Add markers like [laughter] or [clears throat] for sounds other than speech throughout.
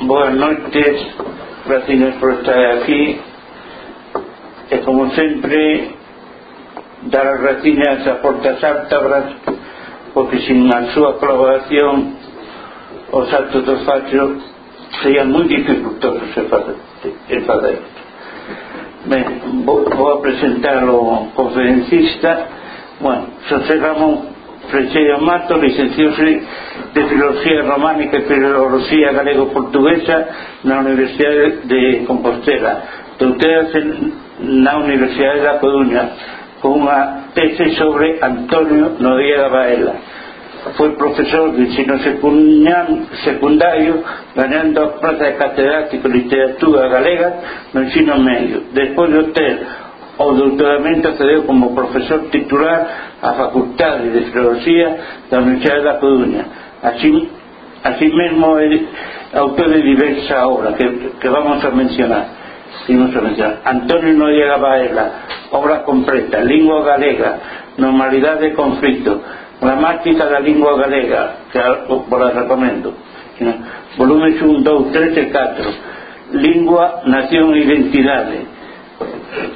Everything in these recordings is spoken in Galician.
Boas noites gracias por estar aquí. E como sempre, dar as gracias a Portas Ártabras, porque sin a súa colaboración os actos dos fachos serían moi dificultosos de fazer. De fazer. Ben, vou, vou apresentar o conferencista, bueno, José Ramón Franchella Mato, licenciouse de Filosofía Románica e Filosofía Galego-Portuguesa na Universidade de Compostela. Doutorase na Universidade da Coruña con unha tese sobre Antonio Noriega Baela. Foi profesor de ensino secundario ganando a plaza de catedrático de literatura galega no ensino medio. Despois de obter o doutoramento accedeu como profesor titular á Facultade de Filosofía da Universidade da Coruña. Así, así mesmo é autor de diversa obra que, que vamos a mencionar. Imos a mencionar. Antonio Noriega Baela, obra completa, lingua galega, normalidade de conflito, gramática da lingua galega, que vos recomendo. Volumes 1, 2, 3 e 4. Lingua, nación e identidade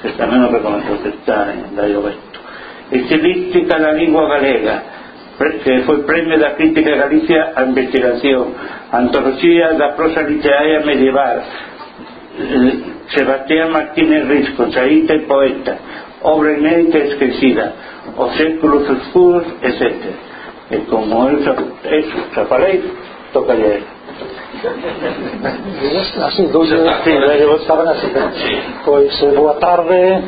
que tamén o recomendo que está en Dario Besto estilística da lingua galega. Que foi premio da crítica Galicia a investigación. Antología da prosa literaria medieval. Eh, Sebastián Martínez Risco saíta e poeta. Obra inédita e esquecida os séculos oscuros etc e como eu xa, xa falei toca ler Así, Duyo, sí, eu estaban así. Sí. Pois, eh, boa tarde,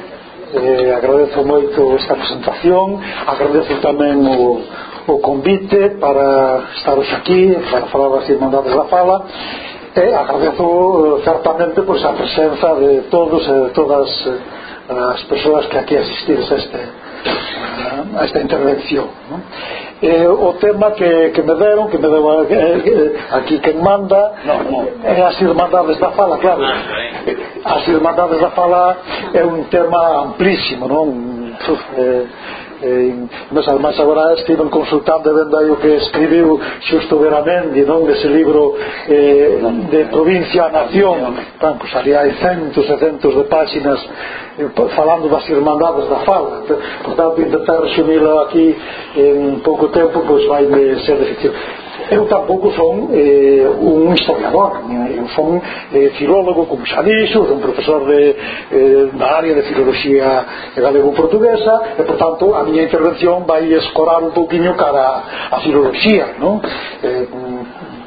eh, agradezo moito esta presentación, agradezo tamén o, o convite para estaros aquí, para falar das Irmandades da Fala, e eh, agradezo eh, certamente pois, a presenza de todos e de todas as persoas que aquí asistires a, este, a esta intervención. Non? eh, o tema que, que me deron que me deu eh, eh, aquí quen manda no, no. é as irmandades da fala claro ah, as irmandades da fala é un tema amplísimo non? Eh, en, mas además agora estiven consultando e vendo aí o que escribiu Xusto Veramendi non? Dese libro eh, de provincia a nación. Tan, pues, ali hai centos e centos de páxinas eh, falando das irmandades da fala. Portanto, intentar resumilo aquí en pouco tempo pois pues, vai ser difícil eu tampouco son eh, un historiador eu son eh, filólogo como xa dixo un profesor de, eh, da área de filoloxía galego-portuguesa e portanto a miña intervención vai escorar un pouquiño cara a filoloxía non? Eh,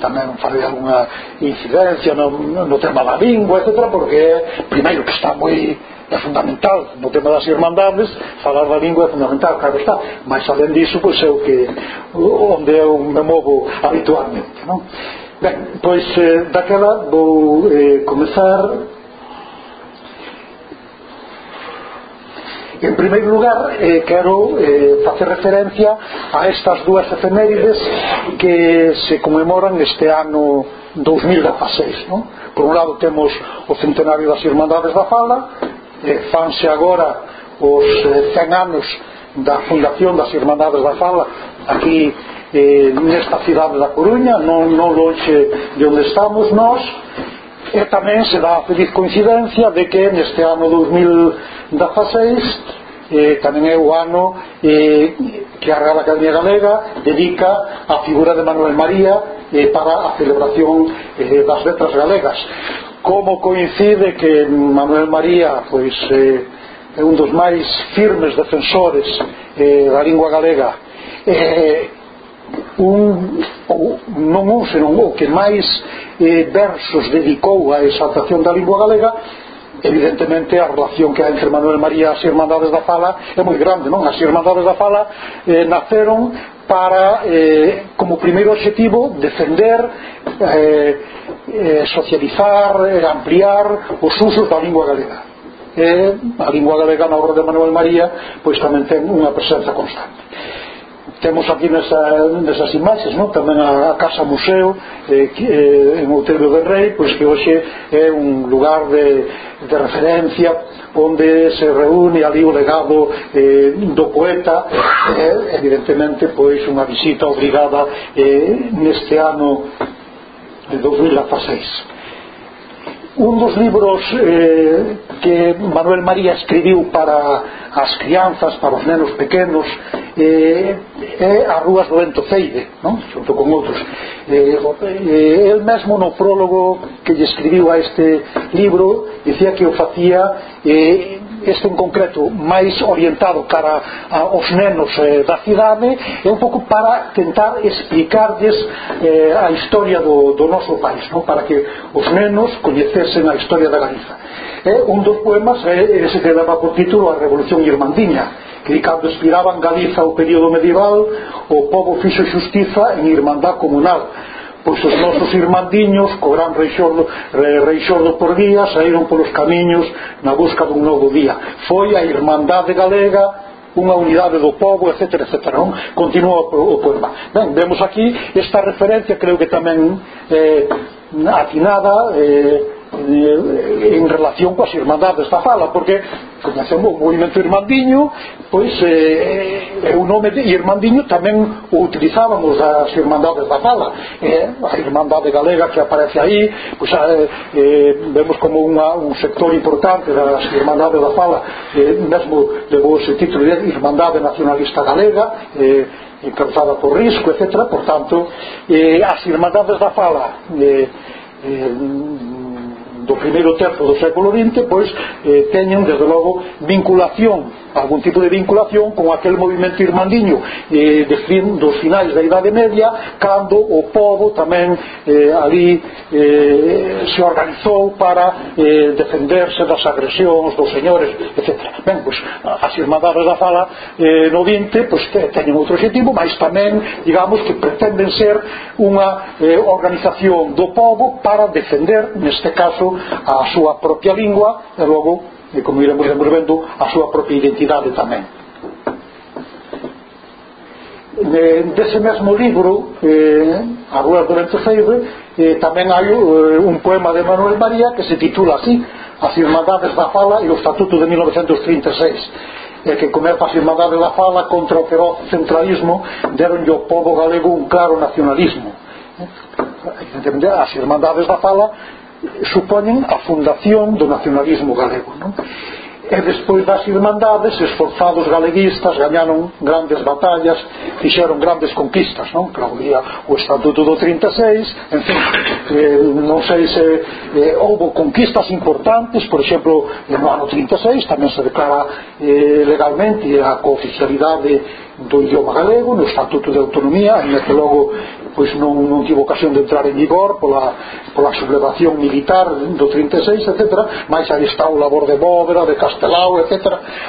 tamén farei alguna incidencia no, no tema da lingua, etc porque primeiro que está moi é fundamental, no tema das irmandades, falar da lingua é fundamental, claro está, mas além disso, pois é o que, onde eu me movo habitualmente, non? Ben, pois eh, daquela vou eh, comezar En primeiro lugar, eh, quero eh, facer referencia a estas dúas efemérides que se conmemoran este ano 2016. Non? Por un lado temos o centenario das Irmandades da Fala, eh, fanse agora os eh, 100 anos da fundación das Irmandades da Fala aquí eh, nesta cidade da Coruña non, non longe de onde estamos nós e tamén se dá a feliz coincidencia de que neste ano 2016 eh, tamén é o ano eh, que a Real Academia Galega dedica a figura de Manuel María eh, para a celebración eh, das letras galegas como coincide que Manuel María pois, eh, é un dos máis firmes defensores eh, da lingua galega eh, un, o, non un senón o que máis eh, versos dedicou á exaltación da lingua galega evidentemente a relación que hai entre Manuel María e as Irmandades da Fala é moi grande, non? As Irmandades da Fala eh, naceron para, eh, como primeiro objetivo, defender, eh, eh, socializar, eh, ampliar os usos da lingua galega. E a lingua galega na obra de Manuel María pois tamén ten unha presenza constante. Temos aquí nesa, nesas imaxes non? tamén a, a Casa Museo eh, que, eh, en Outeiro de Rei pois que hoxe é un lugar de, de referencia onde se reúne ali o legado eh, do poeta eh, evidentemente pois unha visita obrigada eh, neste ano de 2016 Un dos libros eh, que Manuel María escribiu para as crianzas, para os nenos pequenos, eh, é As Rúas do Vento Ceide, non? xunto con outros. Eh, eh, el mesmo no prólogo que lle escribiu a este libro, dicía que o facía eh, este en concreto máis orientado cara aos nenos eh, da cidade é un pouco para tentar explicarlles eh, a historia do, do noso país non? para que os nenos coñecesen a historia da Galiza eh, un dos poemas eh, ese que daba por título a Revolución Irmandiña que cando expiraban Galiza o período medieval o povo fixo xustiza en Irmandad Comunal pois os nosos irmandiños co gran reixordo, reixordo por día saíron polos camiños na busca dun novo día foi a Irmandade Galega unha unidade do povo, etc, etc non? continúa o poema ben, vemos aquí esta referencia creo que tamén eh, atinada eh, Eh, en relación coas irmandades da fala porque coñecemos o movimento irmandiño pois eh, o nome de irmandiño tamén o utilizábamos as irmandades da fala eh, a irmandade galega que aparece aí pois eh, eh, vemos como unha, un sector importante das irmandades da fala eh, mesmo levou ese título de irmandade nacionalista galega eh, encabezada por risco, etc. Por tanto, eh, as irmandades da fala eh, eh, do primeiro terzo do século XX pois eh, teñen desde logo vinculación algún tipo de vinculación con aquel movimento irmandiño eh, de fin, dos finais da Idade Media cando o povo tamén eh, ali eh, se organizou para eh, defenderse das agresións dos señores, etc. Ben, pois, as irmandades da fala eh, no vinte pois, teñen outro objetivo, mas tamén, digamos, que pretenden ser unha eh, organización do povo para defender, neste caso, a súa propia lingua e logo e como iremos desenvolvendo a súa propia identidade tamén. Dese mesmo libro eh, A Rúa do Ventoceiro eh, tamén hai eh, un poema de Manuel María que se titula así As Irmandades da Fala e o Estatuto de 1936 e eh, que comer as Irmandades da Fala contra o feroz centralismo deron ao povo galego un claro nacionalismo. Eh, as Irmandades da Fala supoñen a fundación do nacionalismo galego non? e despois das irmandades esforzados galeguistas gañaron grandes batallas fixeron grandes conquistas non? Claudia, o Estatuto do 36 en fin, eh, non sei se eh, houve conquistas importantes por exemplo, no ano 36 tamén se declara eh, legalmente a cooficialidade do idioma galego no Estatuto de Autonomía e que logo pois non, non tivo ocasión de entrar en vigor pola, pola sublevación militar do 36, etc mais aí está o labor de Bóvera, de Castelao, etc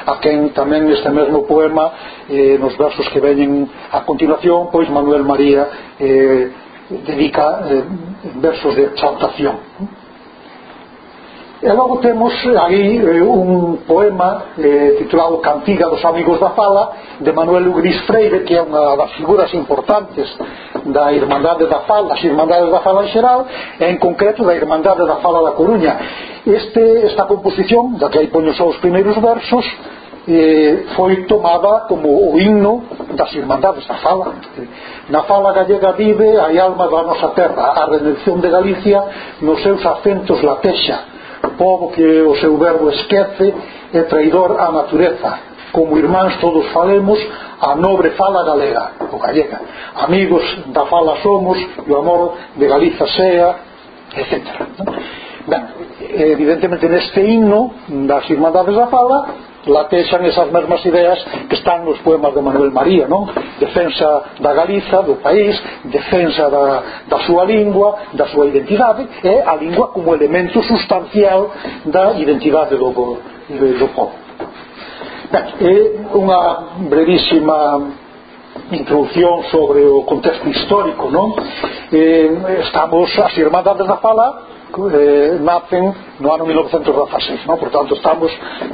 a quen tamén este mesmo poema eh, nos versos que veñen a continuación pois Manuel María eh, dedica eh, versos de exaltación. E logo temos aí eh, un poema eh, titulado Cantiga dos Amigos da Fala de Manuel Ugris Freire que é unha das figuras importantes da Irmandade da Fala das Irmandades da Fala en xeral e en concreto da Irmandade da Fala da Coruña. Este, esta composición da que aí poño só os primeiros versos eh, foi tomada como o himno das Irmandades da Fala. Na fala gallega vive a alma da nosa terra a redención de Galicia nos seus acentos latexa povo que o seu verbo esquece é traidor á natureza. Como irmáns todos falemos a nobre fala galega o gallega. Amigos da fala somos e o amor de Galiza sea etc. Ben, evidentemente neste himno das Irmandades da Fala latexan esas mesmas ideas que están nos poemas de Manuel María non? defensa da Galiza, do país defensa da, da súa lingua da súa identidade e a lingua como elemento sustancial da identidade do, do, do povo Ben, é unha brevísima introdución sobre o contexto histórico non? Eh, estamos as Irmandades da Fala eh, nacen no ano 1916 non? por tanto estamos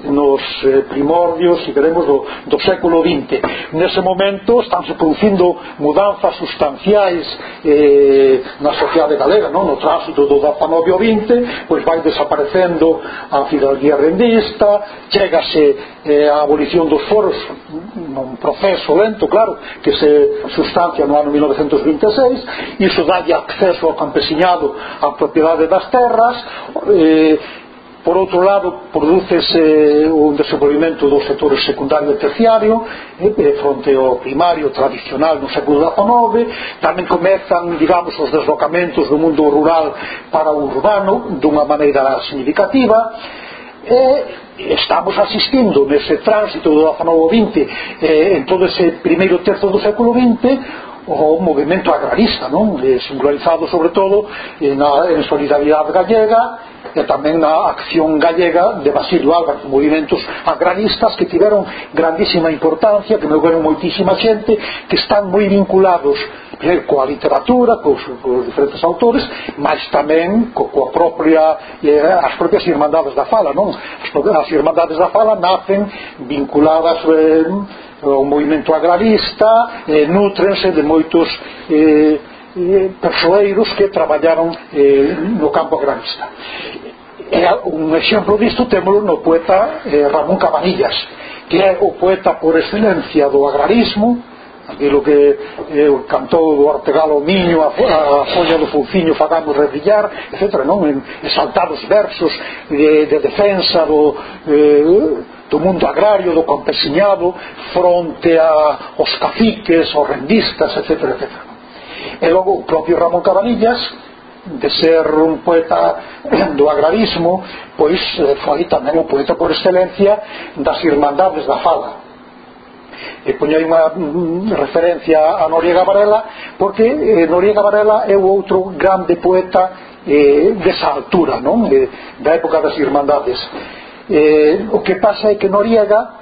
nos eh, primordios si queremos do, do século XX nese momento estánse producindo mudanzas sustanciais eh, na sociedade galega non? no tránsito do 19 ao 20 pois vai desaparecendo a fidalguía rendista chegase eh, a abolición dos foros un proceso lento claro que se sustancia no ano 1926 iso dalle acceso ao campesiñado á propiedade da das terras eh, por outro lado producese un desenvolvimento dos sectores secundario e terciario eh, eh, fronte ao primario tradicional no século XIX tamén comezan, digamos, os deslocamentos do mundo rural para o urbano dunha maneira significativa e estamos asistindo nese tránsito do 19 ao 20 eh, en todo ese primeiro terzo do século XX o movimento agrarista non? Eh, singularizado sobre todo en, na, en solidaridade Gallega e tamén na acción gallega de Basilio Álvarez, movimentos agraristas que tiveron grandísima importancia, que moveron moitísima xente, que están moi vinculados eh, coa literatura, cos, cos diferentes autores, mas tamén co, coa propia, eh, as propias irmandades da fala, non? As, as irmandades da fala nacen vinculadas eh, o movimento agrarista eh, nutrense de moitos eh, persoeiros que traballaron eh, no campo agrarista e un exemplo disto temolo no poeta eh, Ramón Cabanillas que é o poeta por excelencia do agrarismo aquilo que eh, cantou do Artegalo Miño a, a folla do Fulciño fagamos Revillar etc. Non? En exaltados versos de, de defensa do eh, do mundo agrario, do campesiñado fronte a, os caciques, os rendistas, etc. etc. E logo o propio Ramón Cabanillas de ser un poeta [clears throat] do agrarismo pois eh, foi tamén o poeta por excelencia das irmandades da fala e poñei unha mm, referencia a Noriega Varela porque eh, Noriega Varela é o outro grande poeta eh, desa altura non? Eh, da época das irmandades eh, o que pasa é que Noriega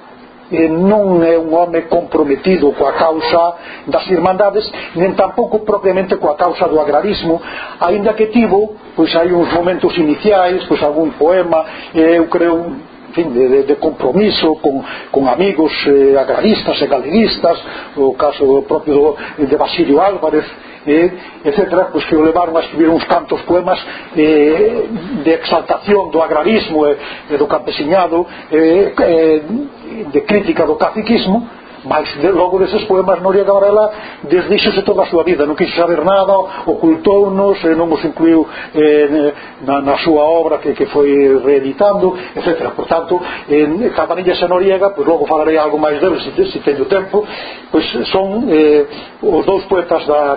eh, non é un home comprometido coa causa das irmandades nen tampouco propiamente coa causa do agrarismo aínda que tivo pois hai uns momentos iniciais pois algún poema eh, eu creo en fin, de, de compromiso con, con amigos eh, agraristas e galeguistas o caso propio de Basilio Álvarez eh, etc., pois que o levaron a escribir uns tantos poemas eh, de exaltación do agrarismo e eh, do campesiñado eh, eh, de crítica do caciquismo mas de, logo deses poemas Noria Gabarela desdíxose toda a súa vida. Non quiso saber nada, ocultounos non os incluiu eh, na, na súa obra que, que foi reeditando, etc. Por tanto eh, Cabanillas e Noriega, pois logo falarei algo máis deles se, se teño tempo. Pois son eh, os dous poetas da,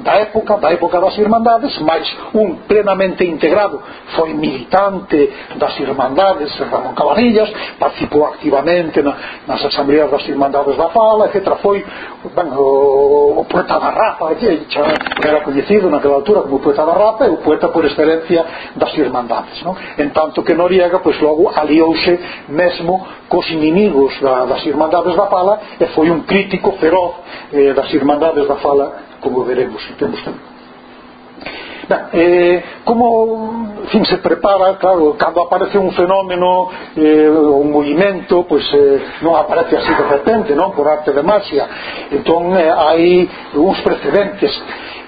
da época da época das Irmandades, máis un plenamente integrado, foi militante das Irmandades Ramón Cabanillas participou activamente na, nas asambleas das Irmandades Estados da Fala, etc. Foi ben, o, o poeta da Rapa, que era coñecido naquela altura como poeta da Rapa e o poeta por excelencia das irmandades. Non? En tanto que Noriega, pois logo, aliouse mesmo cos inimigos da, das irmandades da Fala e foi un crítico feroz eh, das irmandades da Fala, como veremos, se temos tempo. Ben, eh, como fin, se prepara, claro, cando aparece un fenómeno, eh, un movimento, pois pues, eh, non aparece así de repente, non? Por arte de magia. Entón, eh, hai uns precedentes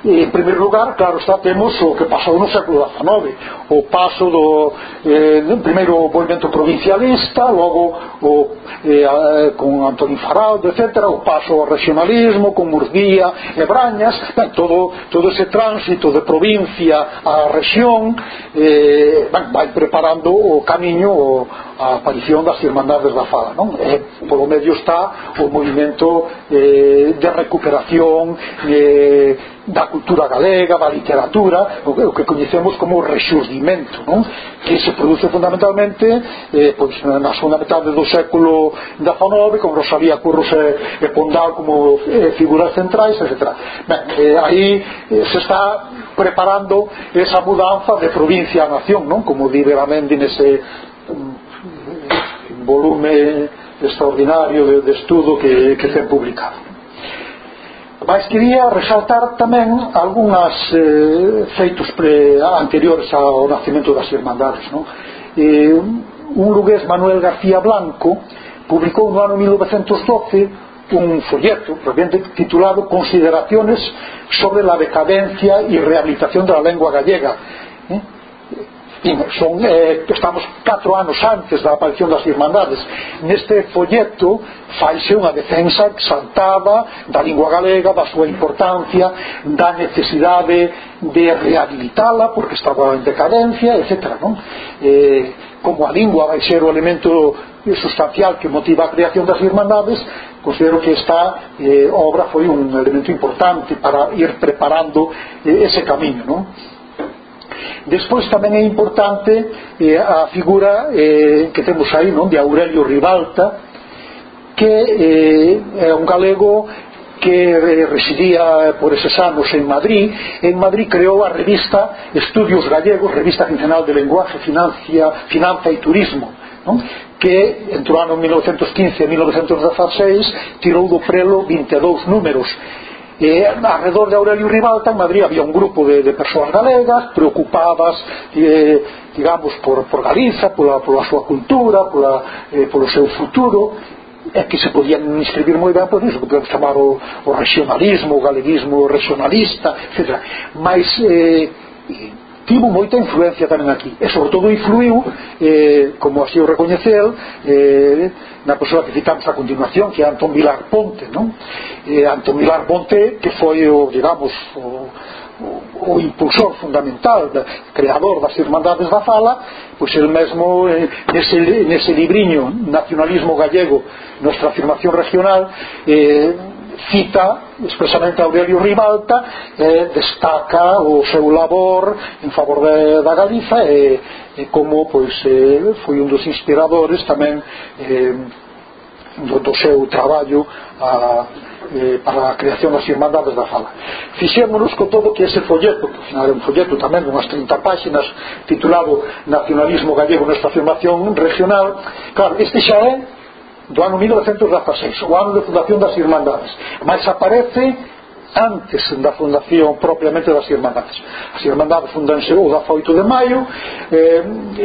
E, en primeiro lugar, claro, está temos o que pasou no século XIX, o paso do eh, primeiro o movimento provincialista, logo o, eh, con Antonio Faraldo, etc., o paso ao regionalismo, con Murcia e Brañas, ben, todo, todo ese tránsito de provincia á región, eh, ben, vai preparando o camiño o, a aparición das Irmandades da Fala, non? E, polo medio está o movimento eh, de recuperación eh, da cultura galega, da literatura, o que o que coñecemos como o rexurdimento, non? que se produce fundamentalmente eh, pois, na segunda metade do século XIX, con Rosalía Curros e, e Pondal como eh, figuras centrais, etc. Ben, eh, aí eh, se está preparando esa mudanza de provincia a nación, non? como di Veramendi nese mm, volume extraordinario de, de estudo que, que ten publicado. Mas quería resaltar tamén algunhas eh, feitos pre, anteriores ao nacimento das Irmandades. Non? Eh, un lugués Manuel García Blanco publicou no ano 1912 un folleto titulado Consideraciones sobre la decadencia y rehabilitación de la lengua gallega ¿eh? Son, eh, estamos catro anos antes da aparición das Irmandades neste folleto faise unha defensa exaltada da lingua galega, da súa importancia da necesidade de rehabilitala porque estaba en decadencia, etc. Non? Eh, como a lingua vai ser o elemento sustancial que motiva a creación das Irmandades considero que esta eh, obra foi un elemento importante para ir preparando eh, ese camiño non? Despois tamén é importante eh, a figura eh, que temos aí, non, de Aurelio Ribalta, que eh, é un galego que eh, residía por eses anos en Madrid, en Madrid creou a revista Estudios Gallegos, revista quincenal de lenguaje, financia, finanza e turismo, non? que entre o ano 1915 e 1916 tirou do prelo 22 números eh, alrededor de Aurelio Ribalta en Madrid había un grupo de, de persoas galegas preocupadas eh, digamos por, por Galiza pola, pola súa cultura pola, eh, polo seu futuro é que se podían inscribir moi ben por iso que podemos chamar o, o regionalismo o galeguismo regionalista etc. mas eh, tivo moita influencia tamén aquí e sobre todo influiu eh, como así o recoñeceu eh, na persoa que citamos a continuación que é Antón Vilar Ponte non? Eh, Antón Vilar Ponte que foi o, digamos o, o, o impulsor fundamental da, creador das Irmandades da Fala pois el mesmo eh, nese, nese libriño Nacionalismo Gallego Nuestra Afirmación Regional eh, cita expresamente Aurelio Ribalta eh, destaca o seu labor en favor de, da Galiza e, e como pois, eh, foi un dos inspiradores tamén eh, do, do seu traballo a eh, para a creación das Irmandades da Fala. Fixémonos co todo que ese folleto, que ao final é un folleto tamén dunhas 30 páxinas, titulado Nacionalismo Gallego nesta afirmación regional, claro, este xa é do ano 1916, o ano de fundación das Irmandades. Mas aparece antes da fundación propiamente das Irmandades. As Irmandades fundanse o 18 de maio, eh,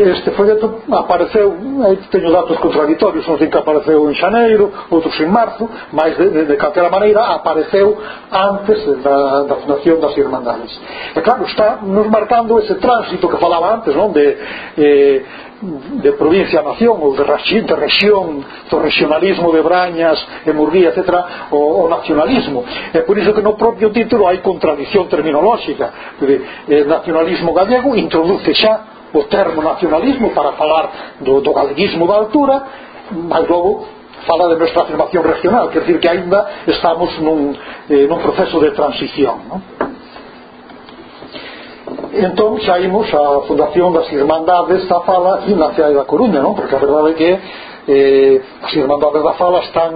este folleto apareceu, aí teño datos contradictorios, uns din que apareceu en xaneiro, outros en marzo, mas de, de, de calquera maneira apareceu antes da, da fundación das Irmandades. E claro, está nos marcando ese tránsito que falaba antes, non? De, eh, de provincia a nación ou de, de región do regionalismo de Brañas e Murguía, etc o, o nacionalismo é por iso que no propio título hai contradición terminolóxica de, nacionalismo gallego introduce xa o termo nacionalismo para falar do, do galeguismo da altura mas logo fala de nuestra afirmación regional, quer dizer que ainda estamos nun, eh, nun proceso de transición, non? entón xa imos a fundación das Irmandades da Fala aquí na cidade da Coruña non? porque a verdade é que eh, as Irmandades da Fala están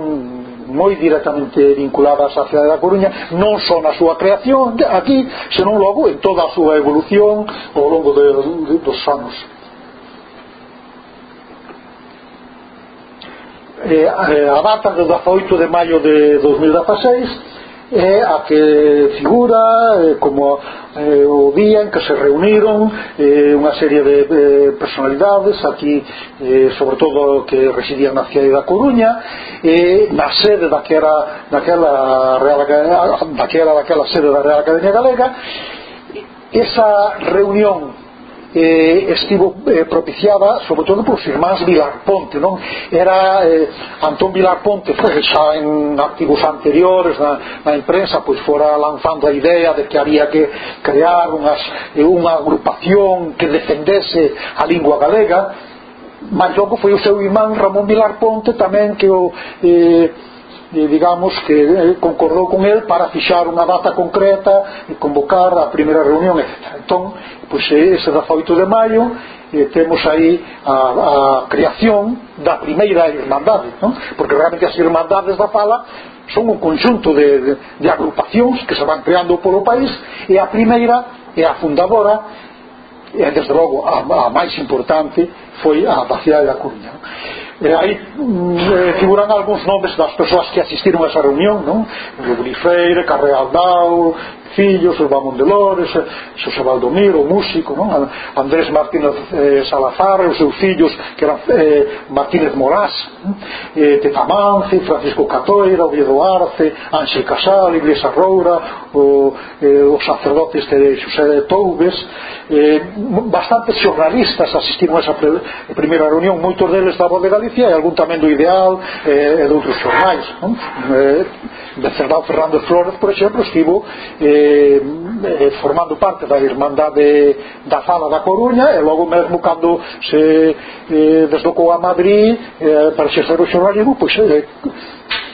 moi directamente vinculadas á cidade da Coruña non só na súa creación aquí, senón logo en toda a súa evolución ao longo de, de, dos anos eh, eh a data do 18 de maio de 2016 é a que figura eh, como eh, o día en que se reuniron eh, unha serie de eh, personalidades aquí eh, sobre todo que residían na cidade da Coruña eh, na sede daquela daquela, Real, daquela daquela sede da Real Academia Galega esa reunión eh, estivo eh, propiciada sobre todo por irmáns Vilar Ponte non? era eh, Antón Vilar Ponte foi xa en artigos anteriores na, na imprensa pois fora lanzando a idea de que había que crear unhas, eh, unha agrupación que defendese a lingua galega mas logo foi o seu irmán Ramón Vilar Ponte tamén que o eh, digamos que concordou con el para fixar unha data concreta e convocar a primeira reunión etc. entón, pois ese 18 de maio eh, temos aí a, a creación da primeira irmandade non? porque realmente as irmandades da fala son un conxunto de, de, de agrupacións que se van creando polo país e a primeira é a fundadora e desde logo a, a máis importante foi a da cidade da Coruña aí eh, figuran algúns nomes das persoas que asistiron a esa reunión non? Rubri Freire, Carrealdao Fillos, o Bamón de Lores, Xosé Valdomiro, o músico, non? Andrés Martínez eh, Salazar, os seus fillos que eran eh, Martínez Morás, eh, Tetamance, Francisco Catoira, Oviedo Arce, Anxe Casal, Iglesias Roura, o, eh, o sacerdote este de Xosé de Toubes, eh, bastantes xornalistas asistiron a esa pre, primeira reunión, moitos deles da Voz de Galicia e algún tamén do Ideal eh, e doutros xornais, non? Eh, de Cerdao Fernández Flores, por exemplo, estivo eh, eh, formando parte da Irmandade da Fala da Coruña e logo mesmo cando se eh, deslocou a Madrid eh, para xecer o xornalismo, pois eh,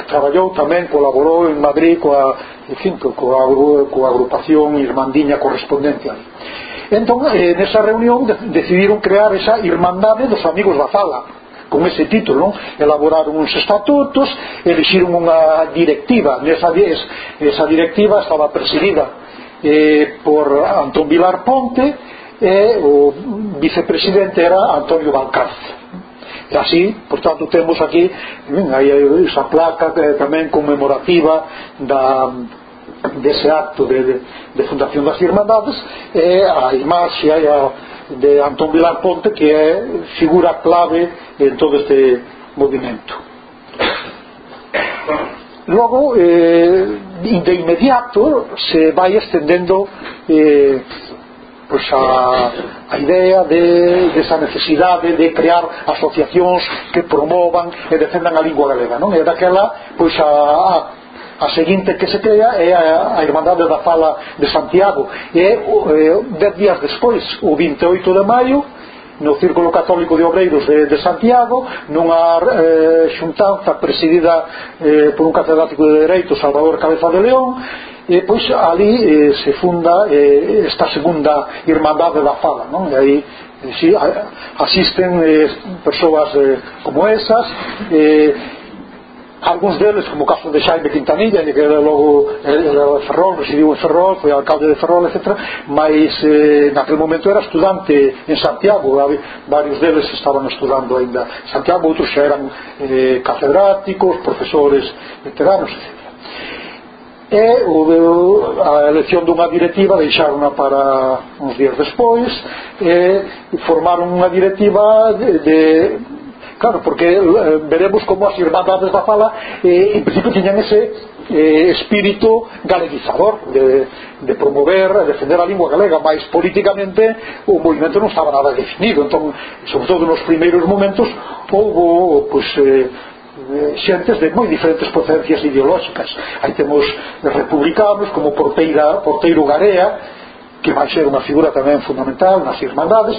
traballou tamén, colaborou en Madrid coa, en fin, coa, coa agrupación irmandiña correspondente ali. Entón, eh, nesa reunión decidiron crear esa Irmandade dos Amigos da Fala, con ese título elaboraron uns estatutos elixiron unha directiva. Nesa, esa directiva estaba presidida eh, por Antón Vilar Ponte e o vicepresidente era Antonio Balcárcel E así, por tanto, temos aquí hai esa placa eh, tamén conmemorativa da, dese acto de, de, de fundación das Irmandades e a imaxe e a, de Antón Vilar Ponte que é figura clave en todo este movimento logo eh, de inmediato se vai estendendo eh, pois a, a idea de, de esa necesidade de crear asociacións que promovan e defendan a lingua galega non? e daquela pois a, a a seguinte que se crea é a, a Irmandade da Fala de Santiago e dez días despois o 28 de maio no Círculo Católico de Obreiros de, de Santiago nunha eh, xuntanza presidida eh, por un catedrático de Dereito Salvador Cabeza de León e pois ali eh, se funda eh, esta segunda Irmandade da Fala non? e aí eh, si, asisten eh, persoas eh, como esas eh, algúns deles, como o caso de Xaime Quintanilla, que era logo era Ferrol, residiu en Ferrol, foi alcalde de Ferrol, etc. Mas eh, naquele momento era estudante en Santiago, varios deles estaban estudando ainda en Santiago, outros xa eran eh, catedráticos, profesores veteranos, etc. E o a elección dunha directiva deixarona para uns días despois e formaron unha directiva de, de Claro, porque eh, veremos como as irmandades da fala eh, en principio tiñan ese eh, espírito galeguizador de, de promover e defender a lingua galega mas políticamente o movimento non estaba nada definido. Entón, sobretudo nos primeiros momentos houbo pues, eh, eh xentes de moi diferentes procedencias ideolóxicas. Aí temos republicanos como Porteira, Porteiro Garea que vai ser unha figura tamén fundamental nas irmandades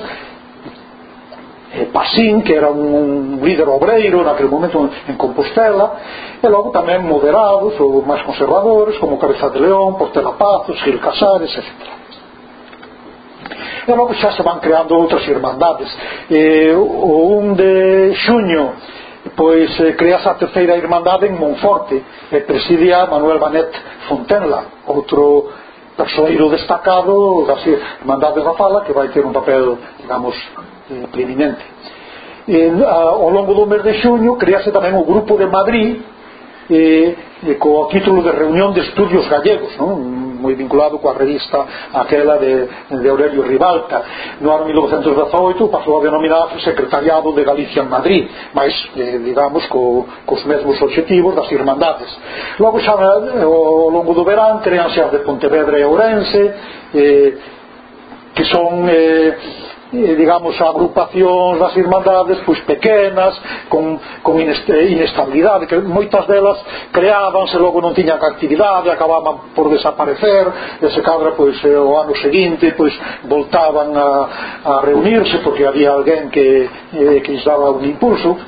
Eh, Pasín, que era un, un líder obreiro naquele momento en Compostela, e logo tamén moderados ou máis conservadores, como Cabeza de León, Portela Pazos, Gil Casares, etc. E logo xa se van creando outras irmandades. E, o 1 de xuño, pois eh, crease a terceira irmandade en Monforte, e presidia Manuel Banet Fontenla, outro persoeiro destacado das Irmandades da Fala, que vai ter un papel, digamos, eh, a, ao longo do mes de xuño crease tamén o Grupo de Madrid eh, eh, co título de Reunión de Estudios Gallegos, non? moi vinculado coa revista aquela de, de Aurelio Ribalta. No ano 1918 pasou a denominar Secretariado de Galicia en Madrid, mas, eh, digamos, co, cos mesmos objetivos das irmandades. Logo xa eh, ao longo do verán creanse as de Pontevedra e Ourense, eh, que son... Eh, eh, digamos, agrupacións das irmandades pois pequenas, con, con eh, inestabilidade, que moitas delas creábanse, logo non tiñan actividade, acababan por desaparecer, e se cadra, pois, eh, o ano seguinte, pois, voltaban a, a reunirse, porque había alguén que, eh, que lles daba un impulso,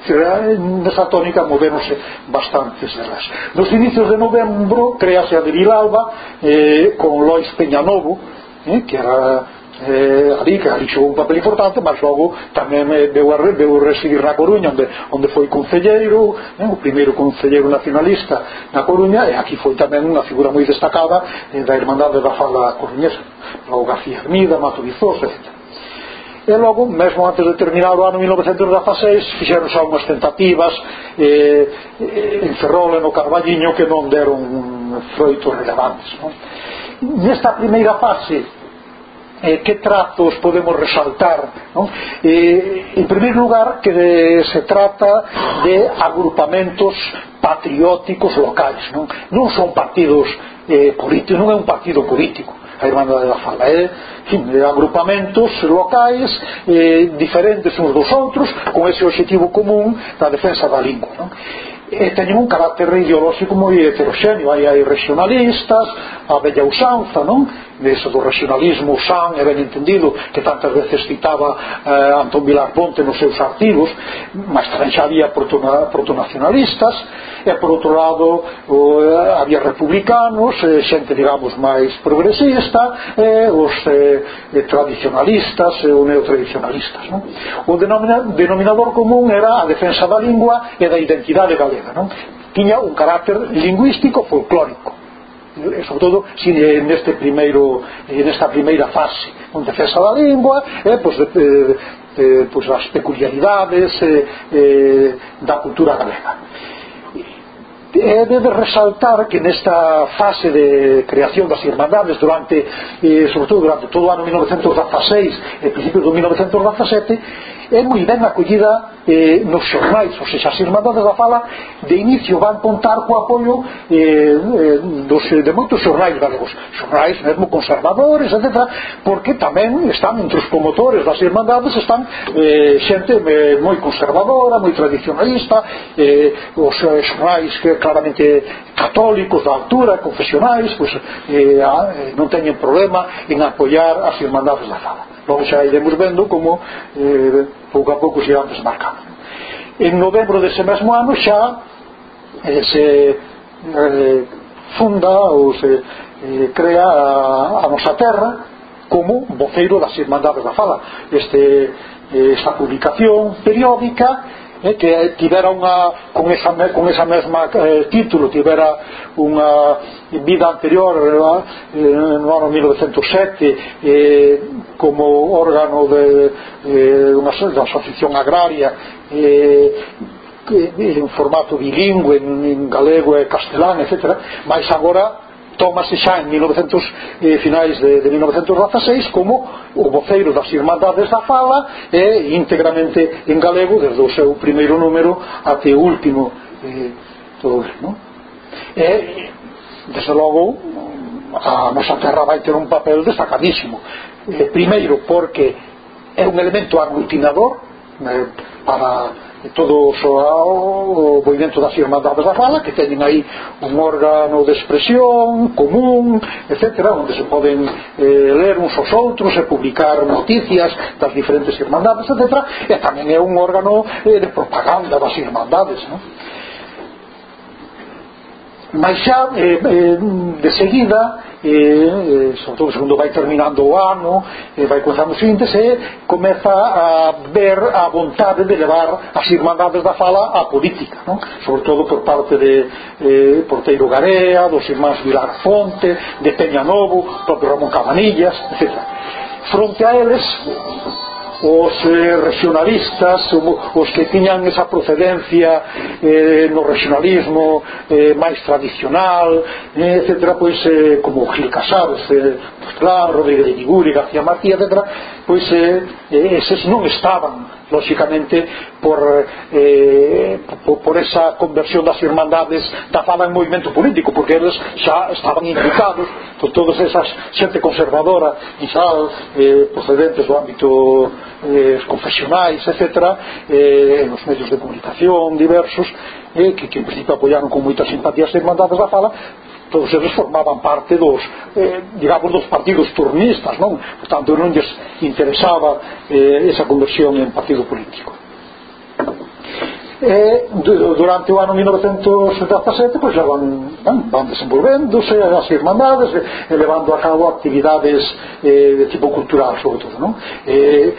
nesa tónica moveronse bastantes delas. Nos inicios de novembro, crease a de Vilalba, eh, con Lois Peñanovo, eh, que era eh, ali que ali xogou un papel importante mas logo tamén eh, veu, a, veu residir na Coruña onde, onde foi concelleiro eh, o primeiro concelleiro nacionalista na Coruña e aquí foi tamén unha figura moi destacada eh, da Irmandade da Fala Coruñesa logo García Hermida, Mato Vizoso, etc e logo, mesmo antes de terminar o ano 1916 fixeronse algunhas tentativas eh, en Ferrol e no Carballiño que non deron froitos relevantes non? nesta primeira fase eh, que trazos podemos resaltar non? Eh, en primer lugar que de, se trata de agrupamentos patrióticos locais non, non son partidos eh, políticos non é un partido político a Irmandade da Fala eh? é, fin, eh, agrupamentos locais eh, diferentes uns dos outros con ese objetivo común da defensa da lingua non? e teñen un carácter ideolóxico moi heteroxéneo hai, hai regionalistas, a bella usanza non? deso do racionalismo san e ben entendido que tantas veces citaba eh, Antón Vilar Ponte nos seus artigos mas tamén xa había protonacionalistas e por outro lado o, eh, había republicanos eh, xente digamos máis progresista e eh, os eh, eh tradicionalistas e eh, o neotradicionalistas non? o denomina, denominador común era a defensa da lingua e da identidade galega non? tiña un carácter lingüístico folclórico e sobre todo si neste primeiro nesta primeira fase onde defensa da lingua e pois, eh, pois as peculiaridades eh, eh, da cultura galega. É debe resaltar que nesta fase de creación das irmandades durante, eh, sobre todo durante todo o ano 1916 e principios do 1917 é moi ben acollida eh, nos xornais, ou seja, as Irmandades da Fala de inicio van contar co apoio eh, eh dos, de moitos xornais galegos. Xornais mesmo conservadores, etc porque tamén están entre os promotores das Irmandades están eh, xente eh, moi conservadora moi tradicionalista eh, os eh, xornais que claramente católicos da altura confesionais pois, eh, ah, eh, non teñen problema en apoiar as Irmandades da Fala. Logo xa iremos vendo como eh, pouco a pouco se iban desmarcando en novembro dese mesmo ano xa eh, se eh, funda ou se eh, crea a, a nosa terra como voceiro das Irmandades da Fala. Este, eh, esta publicación periódica eh, que tivera unha con esa, con esa mesma eh, título tivera unha vida anterior eh, no ano 1907 eh, como órgano de, eh, unha, asociación agraria eh, en formato bilingüe, en, en galego e castelán, etc. Mas agora tómase xa en 1900 eh, finais de, de 1916 como o voceiro das Irmandades da Fala e eh, íntegramente en galego desde o seu primeiro número até o último eh, todo ben, non? e desde logo a nosa terra vai ter un papel destacadísimo eh, primeiro porque é un elemento aglutinador eh, para todo o, o movimento das Irmandades da Fala que teñen aí un órgano de expresión común, etc onde se poden eh, ler uns aos outros e publicar noticias das diferentes Irmandades, etc e tamén é un órgano eh, de propaganda das Irmandades non? mas xa eh, eh, de seguida eh, eh sobre todo segundo vai terminando o ano eh, vai comenzando o síntese e comeza a ver a vontade de levar as irmandades da fala á política non? sobre todo por parte de eh, Porteiro Garea dos irmáns Vilar Fonte de Peña Novo, propio Ramón Cabanillas etc. fronte a eles os eh, regionalistas os que tiñan esa procedencia eh, no regionalismo eh, máis tradicional eh, etc. pois eh, como Gil Casares eh, Claro, Rodríguez de Liguri, García Martí etc. pois eh, eh, eses non estaban lógicamente por, eh, por, por esa conversión das irmandades da fala en movimento político porque eles xa estaban implicados por todas esas xente conservadora xa eh, procedentes do ámbito eh, confesionais etc eh, nos medios de comunicación diversos eh, que, que en principio apoiaron con moita simpatía as irmandades da fala todos eles formaban parte dos, eh, digamos, dos partidos turnistas, non? Portanto, non lles interesaba eh, esa conversión en partido político. E durante o ano 1977 pois, já van, van, van desenvolvéndose as irmandades e levando a cabo actividades eh, de tipo cultural, sobre todo. Non? E,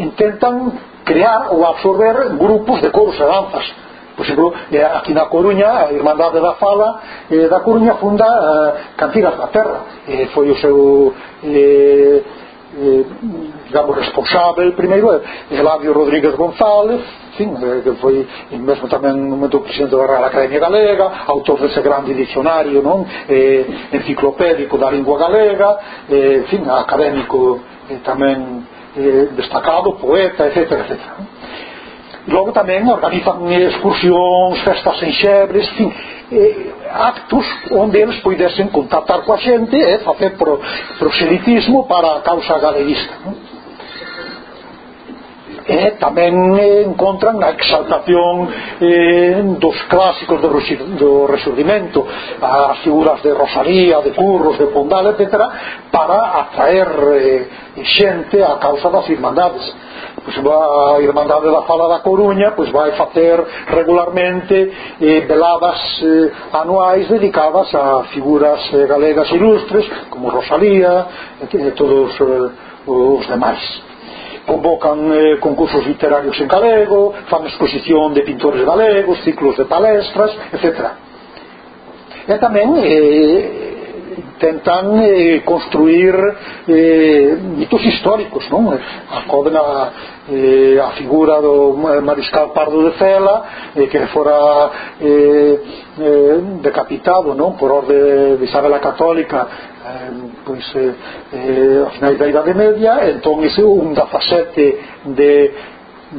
intentan crear ou absorber grupos de coros e danzas Por exemplo, eh, aquí na Coruña, a Irmandade da Fala eh, da Coruña funda eh, Cantigas da Terra. Eh, foi o seu... Eh, eh, digamos, responsável primeiro eh, Elavio Rodríguez González fin, eh, que foi mesmo tamén no momento presidente da Real Academia Galega autor dese grande dicionario non eh, enciclopédico da lingua galega eh, fin, académico eh, tamén eh, destacado, poeta, etc, etc. Logo tamén organizan excursións, festas en xebres, fin, eh, actos onde eles poidesen contactar coa xente e eh, facer pro, proselitismo para a causa galeguista. Non? e tamén eh, encontran a exaltación eh, dos clásicos do, do resurdimento as figuras de Rosalía, de Curros, de Pondal, etc para atraer eh, xente á causa das irmandades pois a Irmandade da Fala da Coruña pois vai facer regularmente eh, veladas eh, anuais dedicadas a figuras eh, galegas ilustres como Rosalía e todos eh, os demais convocan eh, concursos literarios en galego, fan exposición de pintores galegos, ciclos de palestras, etc. E tamén eh, tentan eh, construir eh, mitos históricos non? acoden a, eh, a figura do mariscal Pardo de Cela eh, que fora eh, eh, decapitado non? por orde de Isabel a Católica eh, pois eh, eh, a finais da Idade Media entón ese un da facete de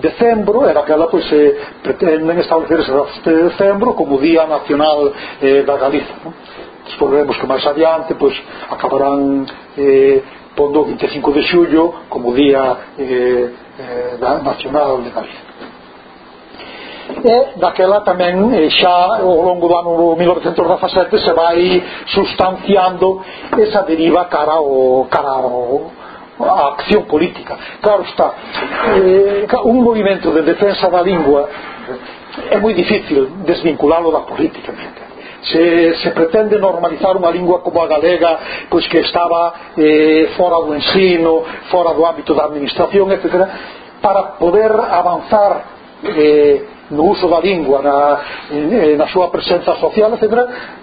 decembro era aquela pois eh, pretenden establecer ese 12 de decembro como Día Nacional eh, da Galiza non? os problemas que máis adiante pois, acabarán eh, pondo 25 de xullo como día eh, eh, da, nacional de Galicia. E daquela tamén eh, xa ao longo do ano 1917 se vai sustanciando esa deriva cara ao, cara ao, a acción política. Claro está eh, un movimento de defensa da lingua eh, é moi difícil desvinculalo da política se, se pretende normalizar unha lingua como a galega pois que estaba eh, fora do ensino fora do ámbito da administración etc para poder avanzar eh, no uso da lingua na, eh, na súa presenza social etc,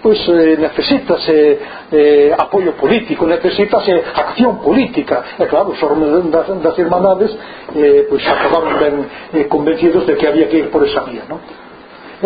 pois eh, necesitase eh, apoio político necesitase acción política e claro, os das, das irmandades eh, pois acabaron ben eh, convencidos de que había que ir por esa vía non?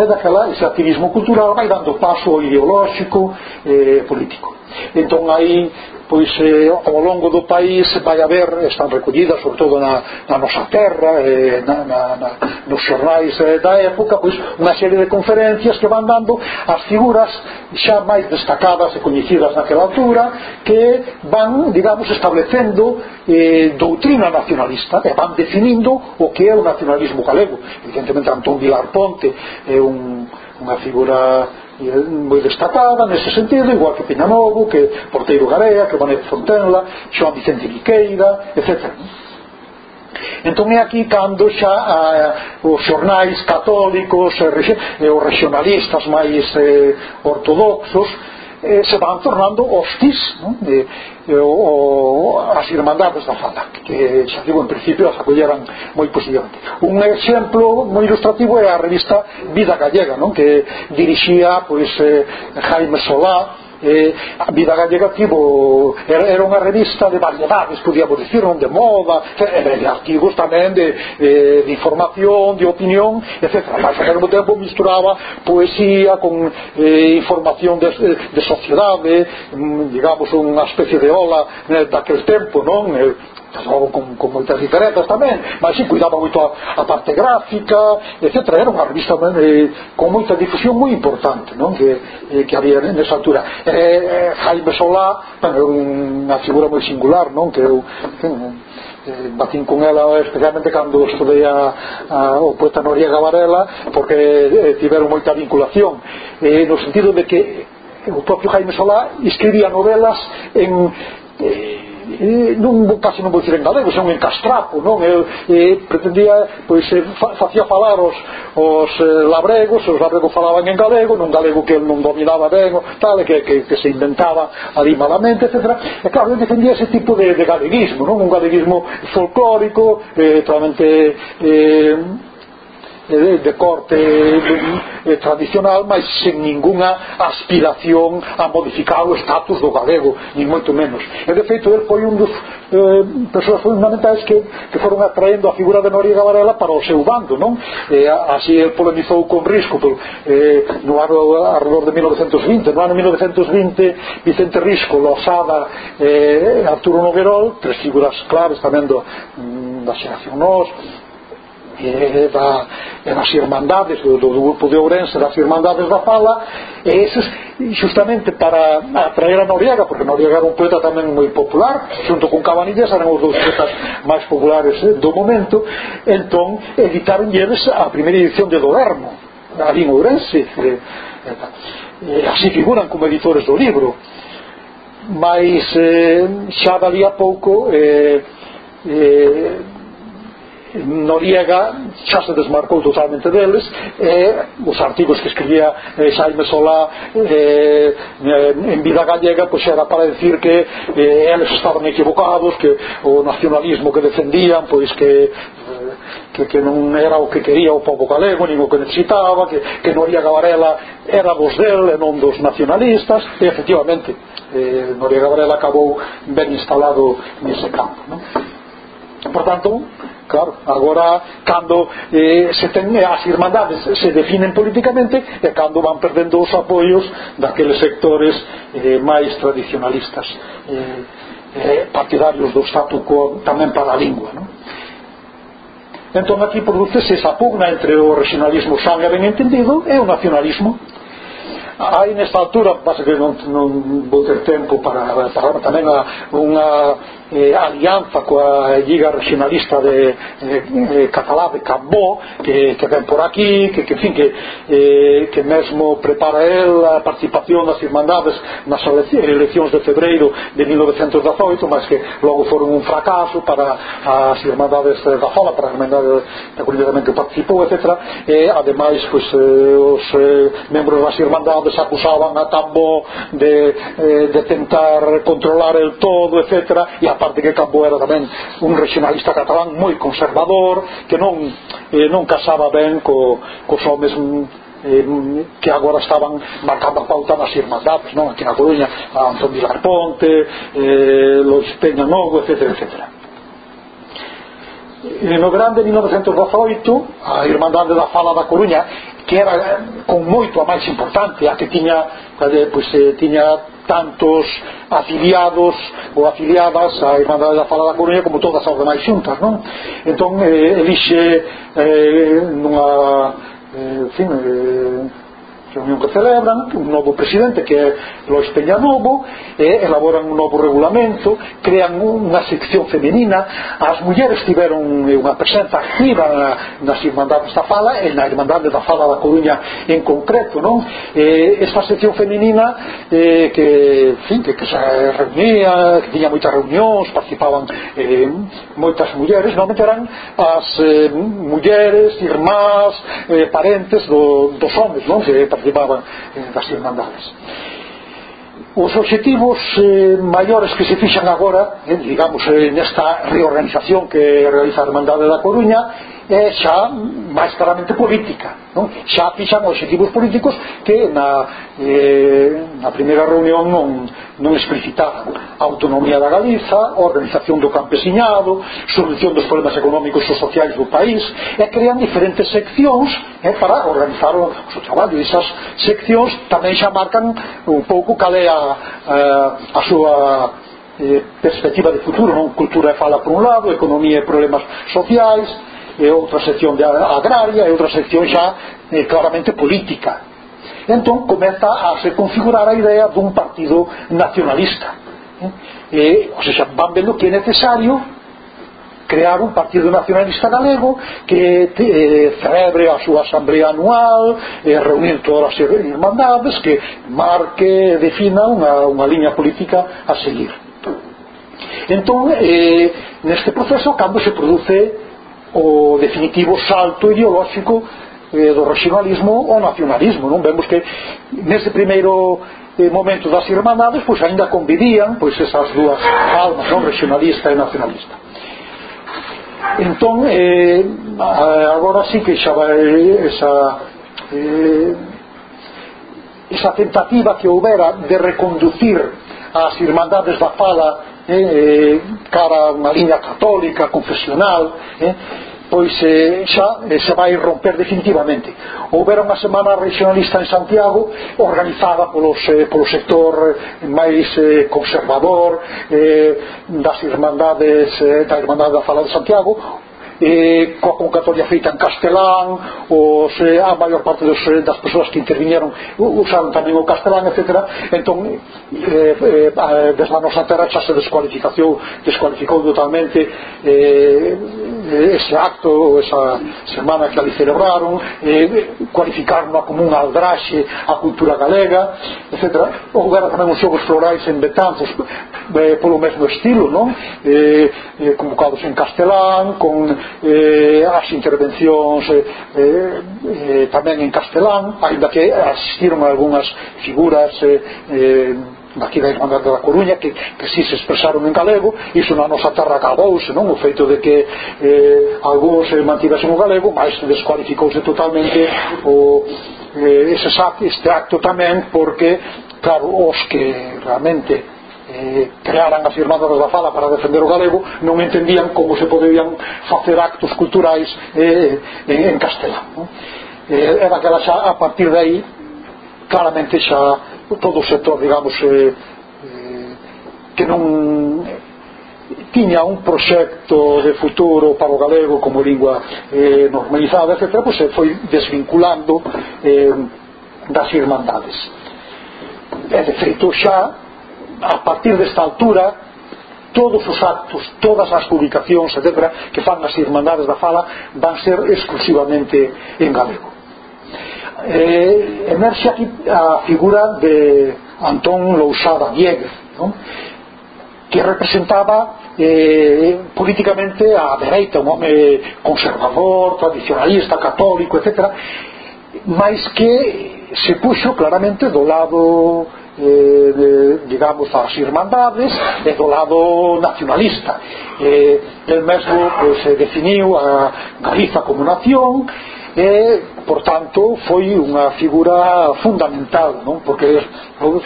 e daquela ese activismo cultural vai dando paso ao ideolóxico e eh, político. Entón aí pois eh, ao longo do país vai haber, están recollidas sobre todo na, na nosa terra eh, na, na, na, nos xornais eh, da época, pois unha serie de conferencias que van dando as figuras xa máis destacadas e coñecidas naquela altura que van, digamos, establecendo eh, doutrina nacionalista e van definindo o que é o nacionalismo galego. Evidentemente Antón Vilar Ponte é un, unha figura moi destacada nese sentido, igual que Pinanovo, que Porteiro Garea, que Bonet Fontenla, Xoan Vicente Viqueira, etc. Entón é aquí cando xa a, os xornais católicos e, e os regionalistas máis eh, ortodoxos eh, se van tornando hostis non? eh, de, o, as Irmandades da Fala que xa digo en principio as acolleran moi positivamente un exemplo moi ilustrativo é a revista Vida Gallega non? que dirixía pois, eh, Jaime Solá eh, Vidagalle tivo era, era unha revista de variedades, podíamos dicir, de moda, de, de artigos tamén de, eh, de información, de opinión, etc. Mas ao mesmo tempo misturaba poesía con eh, información de, de sociedade, mm, digamos, unha especie de ola daquel tempo, non? logo con, con moitas diferenzas tamén mas si cuidaba moito a, a parte gráfica etc. era unha revista eh, con moita difusión moi importante non? Que, eh, que había nesa altura eh, eh, Jaime Solá bueno, unha figura moi singular non? que eu que, eh, batín con ela especialmente cando estudei a, a, o poeta Noriega Varela porque eh, tiveron moita vinculación eh, no sentido de que o propio Jaime Solá escribía novelas en eh, non casi non vou dicir en galego, son en castrapo, non? Eu eh, pretendía, pois, eh, fa, facía falar os, os eh, labregos, os labregos falaban en galego, nun galego que non dominaba ben, tal, que, que, que se inventaba ali malamente, etc. E claro, eu defendía ese tipo de, de galeguismo, non? Un galeguismo folclórico, eh, totalmente... Eh, Eh, de corte tradicional, mas sen ningunha aspiración a modificar o status do galego, ni moito menos. E de feito, ele foi un dos eh, persoas fundamentais que, que foron atraendo a figura de Noriega Varela para o seu bando, non? E así ele polemizou con risco por, eh, no ano arredor de 1920. No ano 1920, Vicente Risco, Losada, eh, Arturo Noguerol, tres figuras claves tamén do, mm, da xeración nos, que é, da, e das Irmandades do, do grupo de Ourense das Irmandades da Fala e eses justamente para atraer a Noriega porque Noriega era un poeta tamén moi popular xunto con Cabanillas eran os dous poetas máis populares eh, do momento entón editaron eles a primeira edición de Dogarmo ali en Ourense e, e así figuran como editores do libro. Mas eh, xa dali a pouco eh, eh, Noriega xa se desmarcou totalmente deles e os artigos que escribía eh, Xaime Solá eh, eh en Vida Gallega pois era para decir que eh, eles estaban equivocados que o nacionalismo que defendían pois que eh, que, que non era o que quería o povo galego nin o que necesitaba que, que Noriega Varela era vos del e non dos nacionalistas e efectivamente eh, Noriega Varela acabou ben instalado nese campo non? Por tanto, claro, agora cando eh, se ten, eh, as irmandades se definen políticamente e cando van perdendo os apoios daqueles sectores eh, máis tradicionalistas eh, eh, partidarios do statu quo tamén para a lingua non? entón aquí produce esa pugna entre o regionalismo sangue ben entendido e o nacionalismo hai nesta altura pasa que non, non vou ter tempo para, para tamén a, unha eh, alianza coa Liga Regionalista de, de, de Catalá de Cambó que, que ven por aquí que, que, fin, que, eh, que mesmo prepara el a participación das irmandades nas eleccións de febreiro de 1918 mas que logo foron un fracaso para as irmandades eh, da Fola para a irmandade da Comunidade que participou etc. e ademais pues, eh, os eh, membros das irmandades acusaban a Cambó de, eh, de tentar controlar el todo etc. e a parte que Cambó era tamén un regionalista catalán moi conservador que non, eh, non casaba ben co, cos homes mm, eh, mm, que agora estaban marcando a pauta nas irmandades non? aquí na Coruña, a Antón Vilar Ponte eh, Lois Peña Novo, etc, etc e eh, no grande 1918 a Irmandade da Fala da Coruña que era eh, con moito a máis importante a que tiña, pois, tiña tantos afiliados ou afiliadas á Irmandade da Fala da Coruña como todas as demais xuntas non? entón eh, elixe eh, nunha eh, en fin, eh, reunión que celebran un novo presidente que é Lois Peña Novo e elaboran un novo regulamento crean unha sección femenina as mulleres tiveron eh, unha presenza activa nas Irmandades da Fala e na Irmandade da Fala da Coruña en concreto non? Eh, esta sección femenina eh, que, fin, que, que se reunía que tiña moitas reunións participaban eh, moitas mulleres. Normalmente eran as eh, mulleres irmás eh, parentes do, dos homens non? Que, llevaba das Irmandades os objetivos eh, maiores que se fixan agora eh, digamos eh, nesta reorganización que realiza a Irmandade da Coruña é xa máis claramente política non? xa fixan objetivos políticos que na, eh, na primeira reunión non, non explicitaban a autonomía da Galiza a organización do campesiñado solución dos problemas económicos e sociais do país e crean diferentes seccións eh, para organizar o, o traballo e esas seccións tamén xa marcan un pouco cal é a, a, a súa eh, perspectiva de futuro non? cultura e fala por un lado economía e problemas sociais e outra sección de agraria e outra sección xa eh, claramente política entón comeza a se configurar a idea dun partido nacionalista eh? e, ou seja, van vendo que é necesario crear un partido nacionalista galego que eh, celebre a súa asamblea anual eh, reunir todas as irmandades que marque, defina unha, unha liña política a seguir entón eh, neste proceso cando se produce o definitivo salto ideolóxico eh, do regionalismo ao nacionalismo non? Vemos que nese primeiro eh, momento das irmandades pois aínda convivían pois esas dúas almas non? Regionalista e nacionalista. Entón eh, agora sí que xa vai esa eh, esa tentativa que houbera de reconducir as irmandades da fala Eh, eh, cara a unha liña católica, confesional, eh, pois eh, xa eh, se vai romper definitivamente. Houbera unha semana regionalista en Santiago organizada polos, eh, polo sector máis eh, conservador eh, das irmandades eh, da Irmandade da Fala de Santiago eh, coa convocatoria feita en castelán os, eh, a maior parte dos, eh, das persoas que interviñeron usaron tamén o castelán, etc entón eh, eh, desde a nosa terra xa se descualificou descualificou totalmente eh, eh ese acto esa semana que ali celebraron eh, cualificaron como unha aldraxe a cultura galega etc. Houbera tamén os xogos florais en Betanzos eh, polo mesmo estilo non? Eh, eh, convocados en castelán con eh, as intervencións eh, eh, eh tamén en castelán ainda que asistiron a algunhas figuras eh, eh, daqui da Irmandade da Coruña que, que si se expresaron en galego iso na nosa terra acabouse non? o feito de que eh, algúns eh, mantivesen o galego mas descualificouse totalmente o, eh, ese, este acto tamén porque claro, os que realmente eh, crearan as firmadas da fala para defender o galego non entendían como se poderían facer actos culturais eh, en, en castelán non? Eh, era que xa a partir de aí claramente xa todo o sector digamos eh, eh, que non tiña un proxecto de futuro para o galego como lingua eh, normalizada, etc., pois se foi desvinculando eh, das irmandades. E, de feito, xa a partir desta altura todos os actos, todas as publicacións, etc., que fan as Irmandades da Fala van ser exclusivamente en galego. Eh, emerxe aquí a figura de Antón Lousada Dieguez, non? que representaba eh, políticamente a dereita, un home conservador, tradicionalista, católico, etc., mas que se puxo claramente do lado eh, digamos, as irmandades e do lado nacionalista. Eh, el mesmo pues, eh, definiu a Galiza como nación e, por tanto, foi unha figura fundamental, non? porque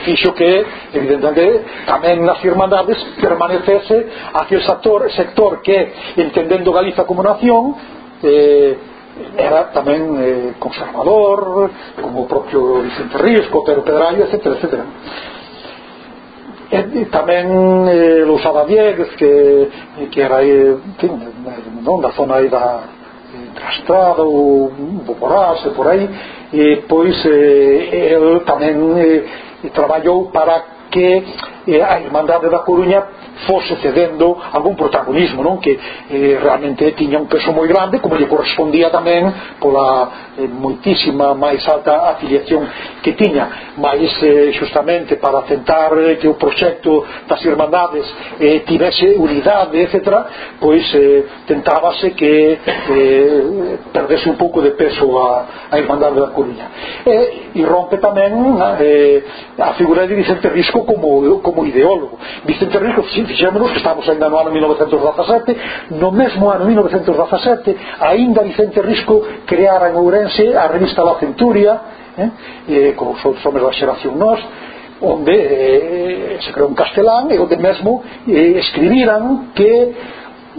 fixo que, evidentemente, tamén nas Irmandades permanecese aquel sector, sector que, entendendo Galiza como nación, eh, era tamén eh, conservador como o propio Vicente Ríos Cotero Pedrallo, etc, etc e, e tamén eh, o usaba Diegues que, eh, que era eh, fin, non, da zona aí da eh, Trastrada ou Bocorás, e por aí e pois eh, el tamén eh, traballou para que eh, a Irmandade da Coruña fose cedendo algún protagonismo non? Que eh, realmente tiña un peso moi grande como lle correspondía tamén pola eh, moitísima máis alta afiliación que tiña. Máis eh, justamente para tentar eh, que o proxecto das Irmandades eh, tivese unidade etc pois eh, tentábase que eh, perdese un pouco de peso a, a Irmandade da Coruña. Eh, e e rompe tamén eh, a figura de Vicente Risco como, como como ideólogo. Vicente Rico fixémonos que estamos ainda no ano 1917 no mesmo ano 1917 aínda Vicente Risco creara en Ourense a revista La Centuria eh, eh, con os outros da xeración nós onde eh, se creou un castelán e onde mesmo eh, escribiran que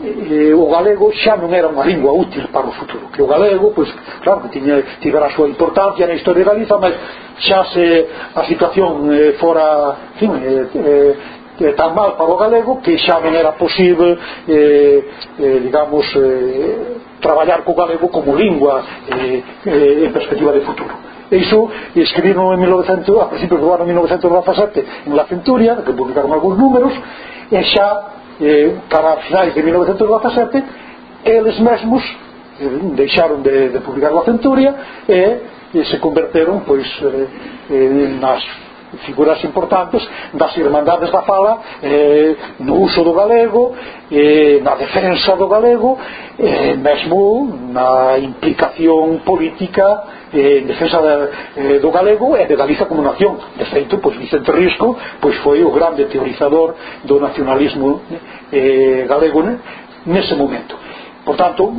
e, o galego xa non era unha lingua útil para o futuro que o galego, pois, claro, que tiña, tivera a súa importancia na historia de Galiza mas xa se a situación eh, fora en fin, eh, eh, eh, tan mal para o galego que xa non era posible eh, eh, digamos eh, traballar co galego como lingua eh, eh, en perspectiva de futuro. E iso escribiron en 1900, a principios do ano 1907 en La Centuria, que publicaron algúns números e xa cara a finais de 1917 eles mesmos eh, deixaron de, de publicar a Centuria e, e se converteron pois eh, eh nas figuras importantes das Irmandades da Fala eh, no uso do galego eh, na defensa do galego eh, mesmo na implicación política eh, en defensa de, eh, do galego e de Galiza como nación de feito, pois Vicente Risco pois foi o grande teorizador do nacionalismo eh, galego né? nese momento por tanto,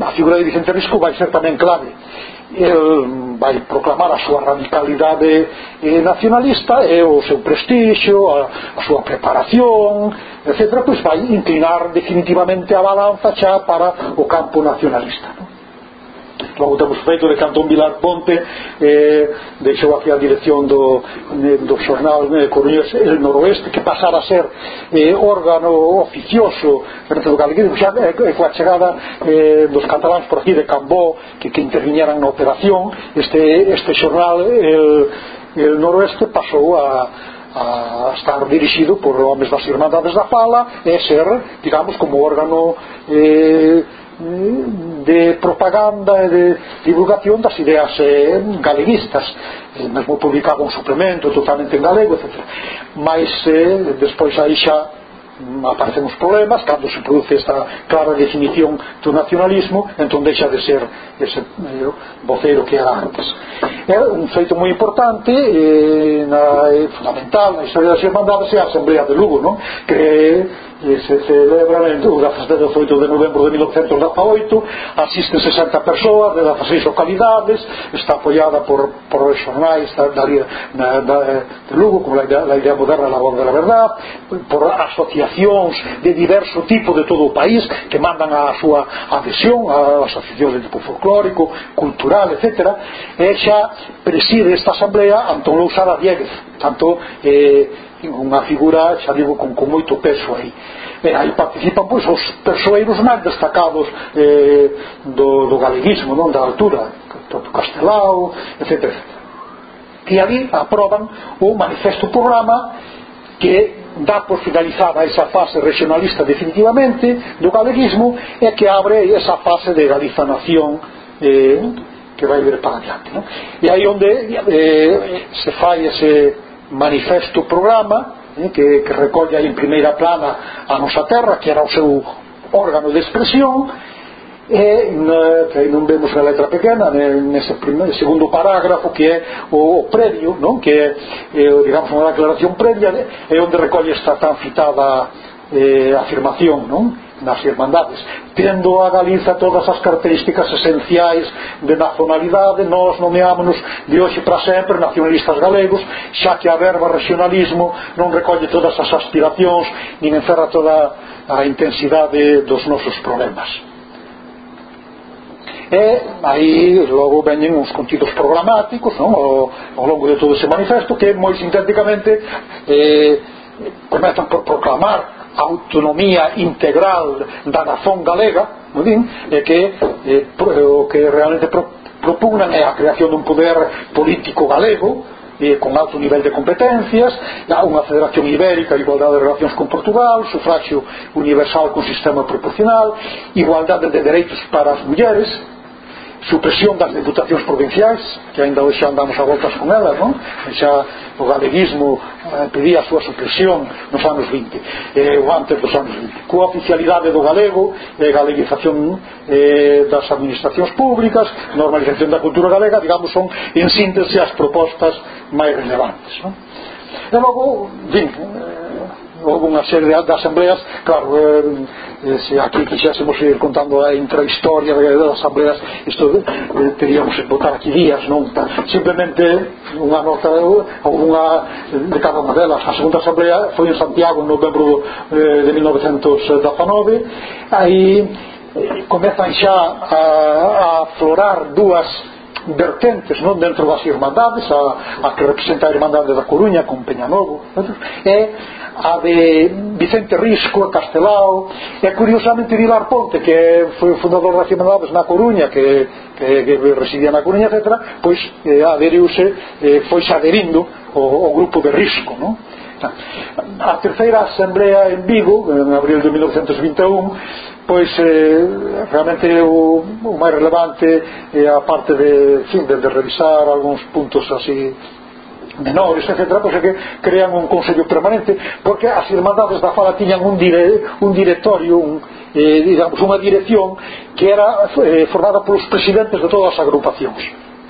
a figura de Vicente Risco vai ser tamén clave el eh, vai proclamar a súa radicalidade eh, nacionalista e o seu prestixio a, a súa preparación etc, pois vai inclinar definitivamente a balanza xa para o campo nacionalista non? votamos feito de Cantón Vilar Ponte eh, deixou aquí a dirección do, eh, do xornal eh, Coruñés el Noroeste que pasara a ser eh, órgano oficioso do galeguismo xa eh, eh, coa chegada eh, dos catalans por aquí de Cambó que, que interviñeran na operación. Este, este xornal el, el Noroeste pasou a a estar dirixido por homens das Irmandades da Fala e ser, digamos, como órgano eh, Mm, de propaganda e de divulgación das ideas eh, galeguistas. Eh, mesmo publicaba un suplemento totalmente en galego, etc mas eh, despois aí xa mm, aparecen os problemas cando se produce esta clara definición do nacionalismo entón deixa de ser ese eh, vocero que era antes. É un feito moi importante eh, na, eh, fundamental na historia das Irmandades é a Asamblea de Lugo non? que eh, e se celebra en Dura do 18 de novembro de 1918 asisten 60 persoas de 16 localidades está apoiada por, por xornais da, da, da, da, de Lugo como la la idea moderna da voz de la verdad por asociacións de diverso tipo de todo o país que mandan a súa adhesión a asociacións de tipo folclórico cultural, etc e xa preside esta asamblea Antón Lousada Dieguez tanto eh, unha figura, xa digo, con, con moito peso aí e aí participan pois, os persoeiros máis destacados eh, do, do galeguismo non da altura do Castelao, etc. E ali aproban o manifesto programa que dá por finalizada esa fase regionalista definitivamente do galeguismo e que abre esa fase de galización eh, que vai ver para adiante. Non? E aí onde eh, se fai ese manifesto programa eh, que, que recolle aí en primeira plana a nosa terra que era o seu órgano de expresión e na, que non vemos na letra pequena nese primeiro, segundo parágrafo que é o, o previo non? que é, digamos, unha declaración previa é onde recolle esta tan citada eh, afirmación non? nas irmandades tendo a Galiza todas as características esenciais de nacionalidade nós nomeámonos de hoxe para sempre nacionalistas galegos xa que a verba regionalismo non recolle todas as aspiracións nin encerra toda a intensidade dos nosos problemas e aí logo veñen uns contidos programáticos non? O, ao longo de todo ese manifesto que moi sintéticamente eh, comezan por proclamar autonomía integral da nación galega non din, e que eh, o que realmente pro, propugnan é a creación dun poder político galego e con alto nivel de competencias unha federación ibérica igualdade de relacións con Portugal sufragio universal con sistema proporcional igualdade de dereitos para as mulleres supresión das deputacións provinciais que ainda hoxe andamos a voltas con elas non? E xa o galeguismo eh, pedía a súa supresión nos anos 20 eh, ou antes dos anos 20 coa oficialidade do galego eh, galeguización eh, das administracións públicas normalización da cultura galega digamos son en síntese as propostas máis relevantes non? e logo, din, eh, houve unha serie de, de asambleas claro, eh, eh, se aquí quixésemos ir contando a intrahistoria das asambleas isto eh, teríamos que botar aquí días non? Simplemente unha nota unha de cada unha delas. A segunda asamblea foi en Santiago en novembro eh, de 1919 aí eh, comezan xa a, a aflorar dúas vertentes non? Dentro das irmandades a, a que representa a Irmandade da Coruña con Peñanovo e a de Vicente Risco a Castelao e curiosamente Vilar Ponte que foi o fundador das Irmandades na Coruña que, que, que residía na Coruña etc pois eh, aderiuse eh, foi aderindo o, o grupo de Risco non? a terceira asamblea en Vigo en abril de 1921 pois eh, realmente o, o máis relevante é eh, a parte de, fin, de, de revisar algúns puntos así menores, etc., pois é que crean un consello permanente, porque as irmandades da fala tiñan un, dire, un directorio, un, eh, digamos, unha dirección que era eh, formada polos presidentes de todas as agrupacións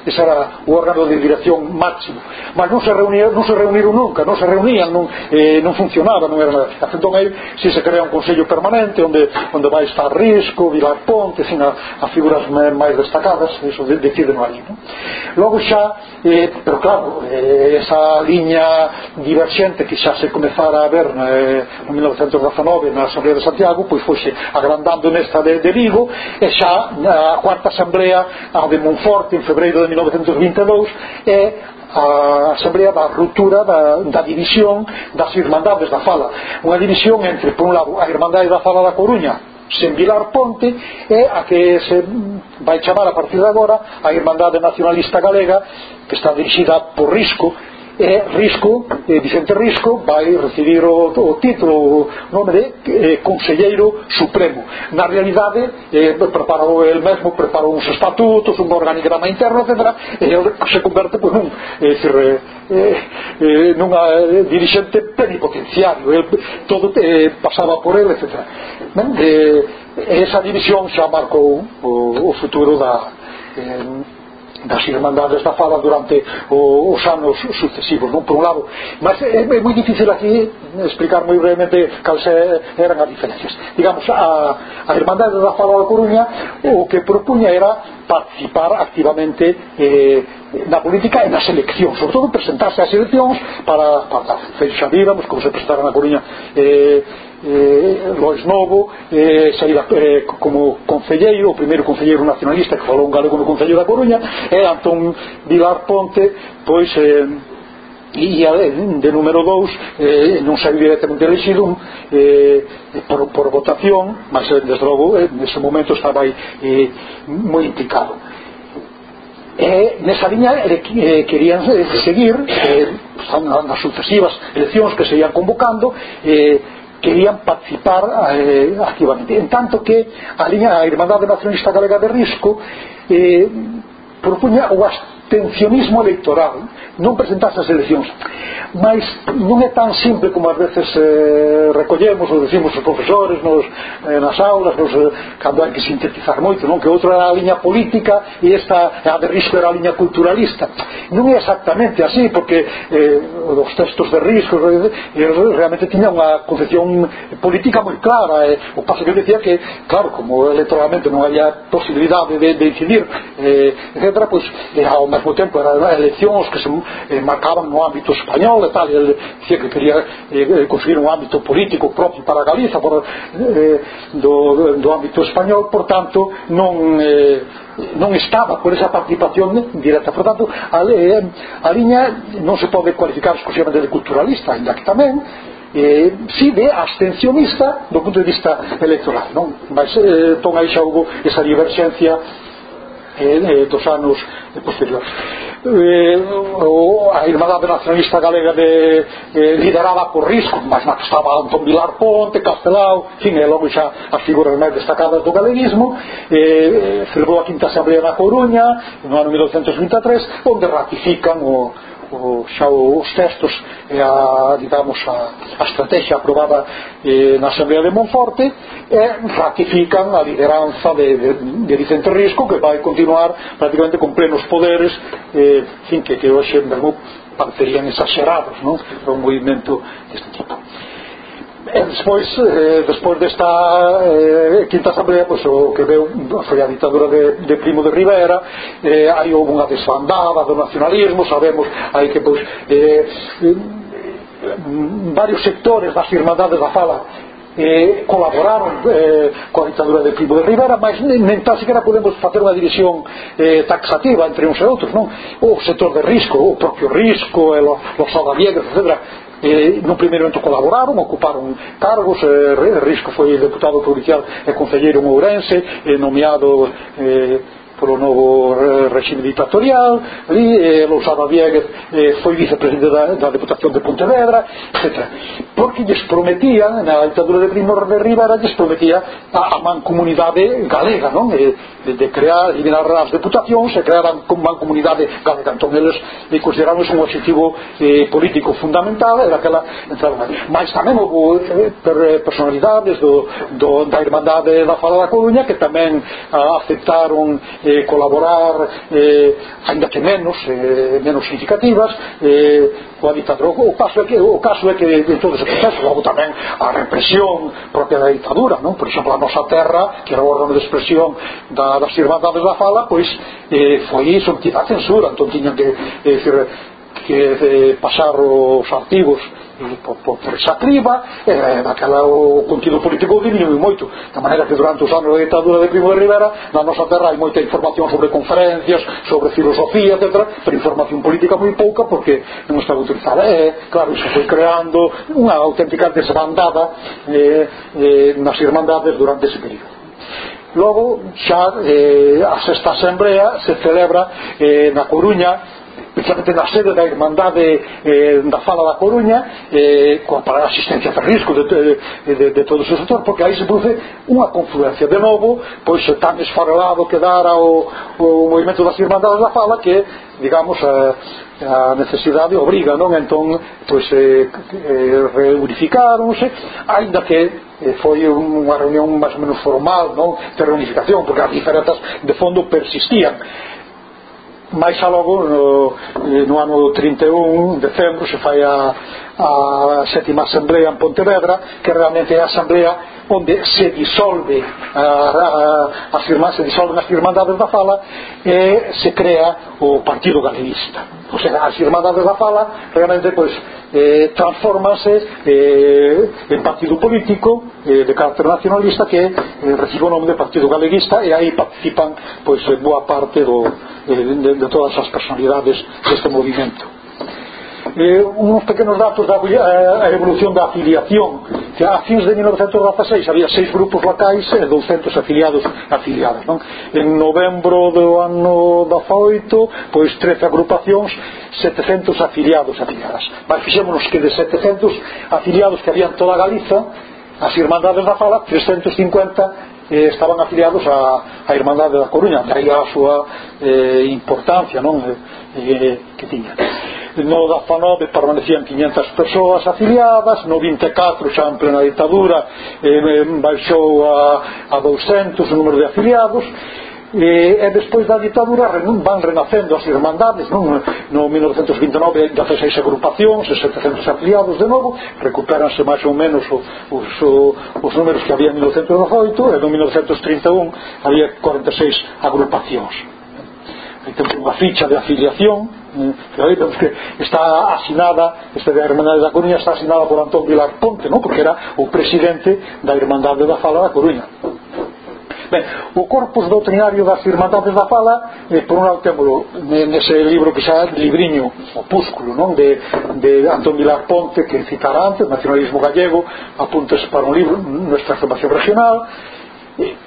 ese era o órgano de dirección máximo mas non se, reunían, non se reuniron nunca non se reunían, non, eh, non funcionaba non era nada. entón aí si se crea un consello permanente onde, onde vai estar Risco, Vilar Ponte sin a, a figuras máis destacadas eso de, deciden aí non? logo xa, eh, pero claro eh, esa liña divergente que xa se comezara a ver eh, no 1919 na Asamblea de Santiago pois foxe agrandando nesta de, de Vigo e xa a cuarta Asamblea a de Monforte en febreiro de 1922 é a asamblea da ruptura da, da división das irmandades da fala. Unha división entre, por un lado, a irmandade da fala da Coruña sen Vilar Ponte é a que se vai chamar a partir de agora a Irmandade Nacionalista Galega que está dirixida por Risco eh, Risco, eh, Vicente Risco vai recibir o, o título o nome de eh, Conselleiro Supremo. Na realidade eh, preparou el mesmo preparou uns estatutos, un organigrama interno etc, e ele se converte pues, nun, eh, decir, eh, eh, nunha eh, dirigente plenipotenciario. El, todo eh, pasaba por ele etc ben, eh, esa división xa marcou o, o futuro da eh, das irmandades da fala durante o, os anos sucesivos non? Por un lado mas é, é moi difícil aquí explicar moi brevemente cales eran as diferencias. Digamos, a, a irmandade da fala da Coruña o que propuña era participar activamente eh, na política e nas eleccións sobre todo presentarse ás eleccións para, para feixar, digamos, como se presentaron na Coruña eh, eh, Lois Novo eh, saída eh, como concelleiro o primeiro concelleiro nacionalista que falou un galego no Concello da Coruña e Antón Vilar Ponte pois eh, e a eh, de número 2 eh, non saiu directamente elegido eh, por, por votación mas eh, desde logo eh, nese momento estaba aí eh, moi implicado. E eh, nesa liña eh, eh, seguir eh, nas sucesivas eleccións que se ian convocando eh, querían participar eh, activamente. En tanto que a, Liña, a Irmandade Nacionalista Galega de Risco eh, propuña ou as abstencionismo electoral non presentarse as eleccións. Mas non é tan simple como ás veces eh, recollemos ou decimos os profesores nos, eh, nas aulas nos, eh, cando hai que sintetizar moito non? Que outra era a liña política e esta a de risco era a liña culturalista. Non é exactamente así porque eh, os textos de risco eh, eh realmente tiña unha concepción política moi clara eh, o paso que decía que claro como electoralmente non había posibilidade de, de incidir eh, etc, pois era eh, ao mesmo tempo era eleccións que se eh, marcaban no ámbito español e tal, e ele dicía que quería eh, conseguir um un ámbito político propio para Galiza por, eh, do, do ámbito español, por tanto non eh, non estaba por esa participación directa por tanto a, eh, a liña non se pode cualificar exclusivamente de culturalista ainda que tamén eh, si de abstencionista do punto de vista electoral non? mas eh, pon aí xa hubo esa divergencia eh, dos anos posteriores eh, o, a Irmandade Nacionalista Galega de, eh, liderada por risco mas na que estaba Antón Vilar Ponte Castelao, fin, e logo xa as figuras máis destacadas do galeguismo eh, celebrou a Quinta Asamblea na Coruña no ano 1923 onde ratifican o, o, xa os textos e a, digamos, a, a estrategia aprobada eh, na Asamblea de Monforte e ratifican a lideranza de, de, de Vicente Risco que vai continuar prácticamente con plenos poderes eh, fin, que, que hoxe en Bermú parecerían exagerados non? para un movimento deste tipo E despois, eh, despois desta eh, quinta asamblea, pois, o que veu foi a ditadura de, de Primo de Rivera, eh, aí houve unha desbandada do nacionalismo, sabemos aí que pois, eh, varios sectores das irmandades da fala eh, colaboraron eh, coa ditadura de Primo de Rivera mas nem nen tan sequera podemos facer unha división eh, taxativa entre uns e outros non? o sector de risco, o propio risco eh, los, los adallegos, etc eh, no primeiro momento colaboraron, ocuparon cargos, eh, Risco foi deputado provincial e concelleiro en Ourense, eh, nomeado eh, polo novo regime dictatorial ali eh, Lousada Viegas eh, foi vicepresidente da, da Deputación de Pontevedra etc. porque lles prometían na ditadura de Primo de Rivera lles prometía a, a mancomunidade galega non? Eh, de, de crear eliminar as deputacións e crear a mancomunidade galega entón eles eh, consideramos un objetivo eh, político fundamental era aquela entrada mas tamén houve eh, per, eh, personalidades do, do, da Irmandade da Fala da Coruña que tamén ah, aceptaron eh, eh, colaborar eh, ainda que menos eh, menos significativas eh, o ditadura o caso é que, o caso é que de todo ese proceso logo tamén a represión propia da ditadura non? por exemplo a nosa terra que era o órgano de expresión da, das irmandades da fala pois eh, foi sometida a censura entón tiñan que, eh, que eh, pasar os artigos por, por, por esa criba eh, daquela o contido político diminuiu moito. Da maneira que durante os anos da ditadura de Primo de Rivera na nosa terra hai moita información sobre conferencias sobre filosofía, etc pero información política moi pouca porque non estaba utilizada eh, claro, iso foi creando unha auténtica desbandada eh, eh, nas irmandades durante ese período. Logo xa eh, a sexta asamblea se celebra eh, na Coruña precisamente na sede da Irmandade eh, da Fala da Coruña eh, coa para asistencia de risco de, de, eh, de, de todo o seu sector porque aí se produce unha confluencia de novo pois tan esfarelado que dara o, o movimento das Irmandades da Fala que digamos a, a necesidade obriga, non? Entón, pois, eh, eh, reunificáronse, ainda que eh, foi unha reunión máis ou menos formal, non? De reunificación, porque as diferenzas de fondo persistían mais xa logo no, no ano 31 decembro se fai a, a sétima asamblea en Pontevedra, que realmente é a asamblea onde se disolve a, a, a firma, se disolven as Irmandades da Fala e se crea o Partido Galeguista. O sea, as Irmandades da Fala realmente pois, eh, transformanse eh, en partido político eh, de carácter nacionalista que eh, recibe o nome de Partido Galeguista e aí participan pois, boa parte do, eh, de, de todas as personalidades deste movimento eh, uns pequenos datos da eh, a evolución da afiliación que a fins de 1916 había seis grupos locais e 200 afiliados afiliadas non? en novembro do ano 18 pois 13 agrupacións 700 afiliados afiliadas mas fixémonos que de 700 afiliados que había en toda Galiza as Irmandades da Fala 350 eh, estaban afiliados a, a Irmandade da Coruña, daí a súa eh, importancia non eh, eh, que tiña no 19 permanecían 500 persoas afiliadas no 24 xa en plena ditadura eh, baixou a, a 200 o número de afiliados e, e despois da ditadura van renacendo as irmandades non? no 1929 hai 16 agrupacións e 700 afiliados de novo recuperanse máis ou menos os, os, os números que había en 1918 e no 1931 había 46 agrupacións hai temos unha ficha de afiliación Oito, que está asinada esta da Irmandade da Coruña está asinada por Antón Vilar Ponte non? porque era o presidente da Irmandade da Fala da Coruña Ben, o corpus doutrinario das Irmandades da Fala eh, por un lado temos nese libro que xa é libriño opúsculo non? De, de Antón Vilar Ponte que citará antes, Nacionalismo Gallego apuntes para un libro Nuestra Formación Regional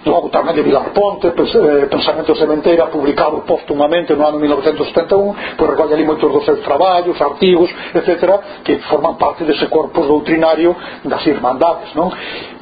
logo tamén de Vilar Ponte eh, Pensamento Sementeira publicado póstumamente no ano 1971 pois recolle ali moitos dos seus traballos artigos, etc que forman parte dese corpus doutrinario das irmandades non?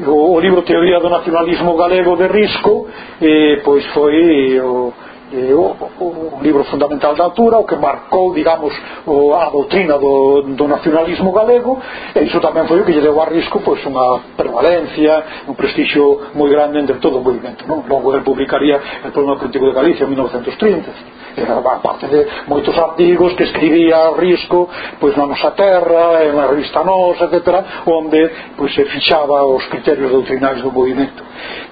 O, o libro Teoría do Nacionalismo Galego de Risco eh, pois foi o eh, o, o, libro fundamental da altura o que marcou, digamos, o, a doutrina do, do nacionalismo galego e iso tamén foi o que lle deu a risco pois, unha prevalencia un prestixio moi grande entre todo o movimento non? logo ele publicaría el problema político de Galicia en 1930 era parte de moitos artigos que escribía Risco pois na nosa terra en a revista Nos, etc onde pois, se fixaba os criterios doutrinais do movimento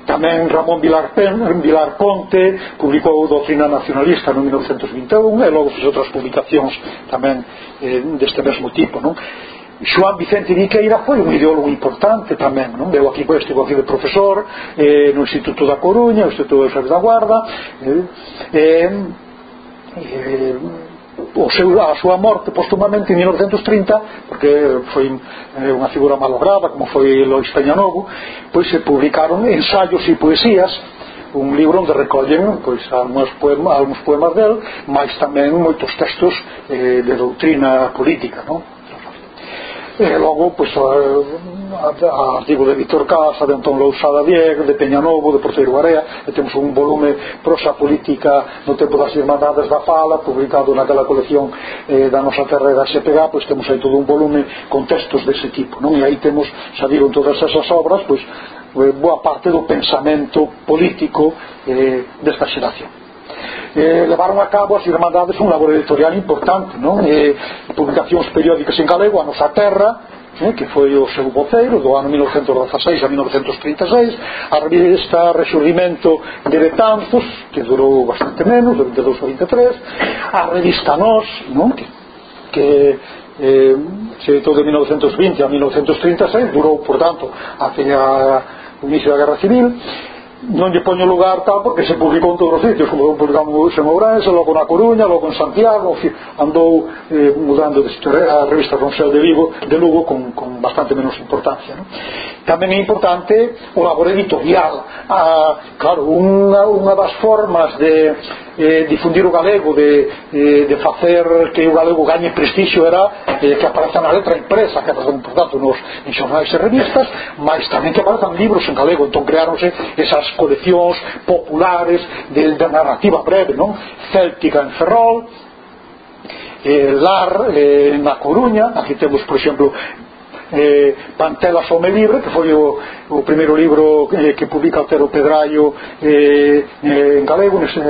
Tamén Ramón Vilar, Vilar Ponte publicou Doutrina Nacionalista no 1921 e logo fiz outras publicacións tamén eh, deste mesmo tipo, non? Joan Vicente Viqueira foi un ideólogo importante tamén, non? Eu aquí pois, estivo aquí de profesor eh, no Instituto da Coruña, o Instituto de Xavier da Guarda, eh, eh, eh o seu, a súa morte postumamente en 1930 porque foi eh, unha figura malograda como foi Lois Peñanovo pois se publicaron ensaios e poesías un libro onde recollen pois, algúns poemas, algúns poemas del máis tamén moitos textos eh, de doutrina política non? e logo pois, artigo de Víctor Casa, de Antón Lousada Diego, de Peña Novo, de Porteiro Area, e temos un volume prosa política no tempo das Irmandades da Fala, publicado naquela colección eh, da nosa terra da SPG, pois temos aí todo un volume con textos dese tipo, non? E aí temos, xa digo, en todas esas obras, pois eh, boa parte do pensamento político eh, desta xeración eh, levaron a cabo as Irmandades un labor editorial importante non? Eh, publicacións periódicas en galego a nosa terra eh, que foi o seu voceiro do ano 1916 a 1936 a revista Resurgimento de Betanzos que durou bastante menos, de 22 a 23 a revista Nos non? que, que eh, se editou de 1920 a 1936 durou, por tanto, até a, o inicio da Guerra Civil non lle poño lugar tal porque se publicou en todos os sitios como publicamos en Ourense, logo na Coruña logo en Santiago, andou eh, mudando de sitio. A revista Ronseo de Vigo de Lugo con, con bastante menos importancia ¿no? tamén é importante o labor editorial. Ah, claro, unha, unha das formas de eh, difundir o galego de, eh, de facer que o galego gañe prestixio era eh, que apareza na letra impresa que aparezan, por tanto, nos, en xornais e revistas mas tamén que aparezan libros en galego. Entón creáronse esas coleccións populares de, da narrativa breve non? céltica en Ferrol eh, Lar eh, na Coruña aquí temos por exemplo eh, Pantela Some Libre que foi o, o primeiro libro eh, que publica Otero Pedraio eh, eh, en galego nesa,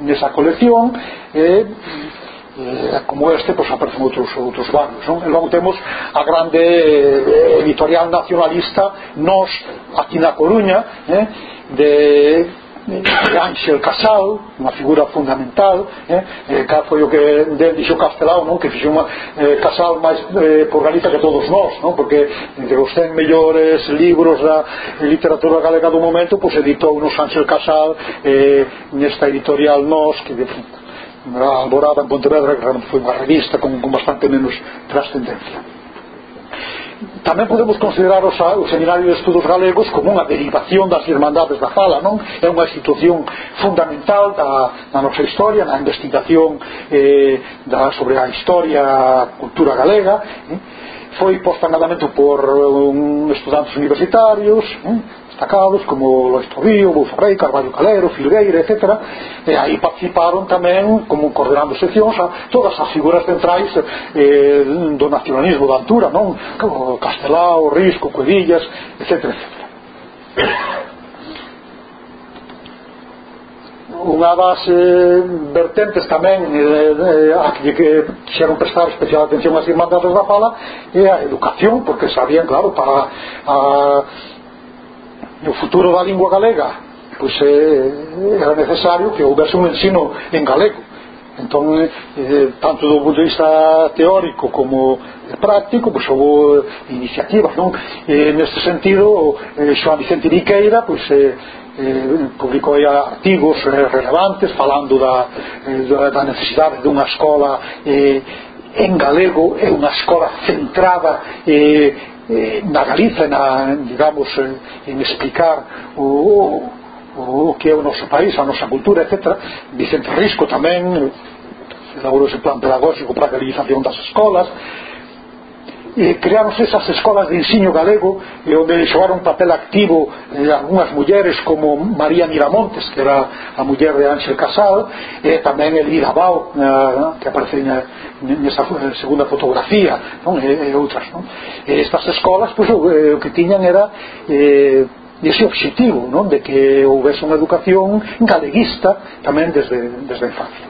nesa colección eh, eh, como este pois aparecen outros, outros barrios non? e logo temos a grande eh, editorial nacionalista Nos aquí na Coruña eh, de de Ángel Casal, unha figura fundamental, eh, eh, foi o que de, dixo Castelao, non? que fixo unha, eh, Casal máis eh, por Galiza que todos nós, non? porque entre os 100 mellores libros da literatura galega do momento, pois editou nos Ángel Casal eh, nesta editorial Nos, que de, Alborada en Pontevedra que foi unha revista con, con bastante menos trascendencia tamén podemos considerar o, o Seminario de Estudos Galegos como unha derivación das Irmandades da Fala non é unha institución fundamental da, da nosa historia na investigación eh, da, sobre a historia a cultura galega eh? foi posta en por eh, um, estudantes universitarios eh? destacados como Lois Tobío, Bouza Rei, Carvalho Calero, Filgueira, etc. E aí participaron tamén, como coordenando seccións, a todas as figuras centrais eh, do nacionalismo da altura, non? Como Castelao, Risco, Cuevillas, etc. etc. unha das eh, vertentes tamén eh, eh a que, que xeron prestar especial atención ás irmandades da fala é a educación, porque sabían, claro, para a, no futuro da lingua galega pois eh, era necesario que houvese un ensino en galego entón eh, tanto do punto de vista teórico como práctico pois houve iniciativas non? E, neste sentido eh, Joan Vicente Viqueira pois eh, eh, publicou aí artigos eh, relevantes falando da, eh, da necesidade dunha escola eh, en galego é unha escola centrada eh, na Galiza, na, digamos, en explicar o, o, o que é o noso país, a nosa cultura, etc. Vicente Risco tamén elaborou ese plan pedagógico para a realización das escolas eh, crearonse esas escolas de ensino galego eh, onde xogaron un papel activo eh, algunhas mulleres como María Miramontes que era a muller de Ángel Casal e eh, tamén Elvira Bau eh, que aparece na, nesa eh, segunda fotografía non? E, e outras non? E estas escolas pois, o, eh, o que tiñan era eh, ese obxectivo non? de que houvese unha educación galeguista tamén desde, desde a infancia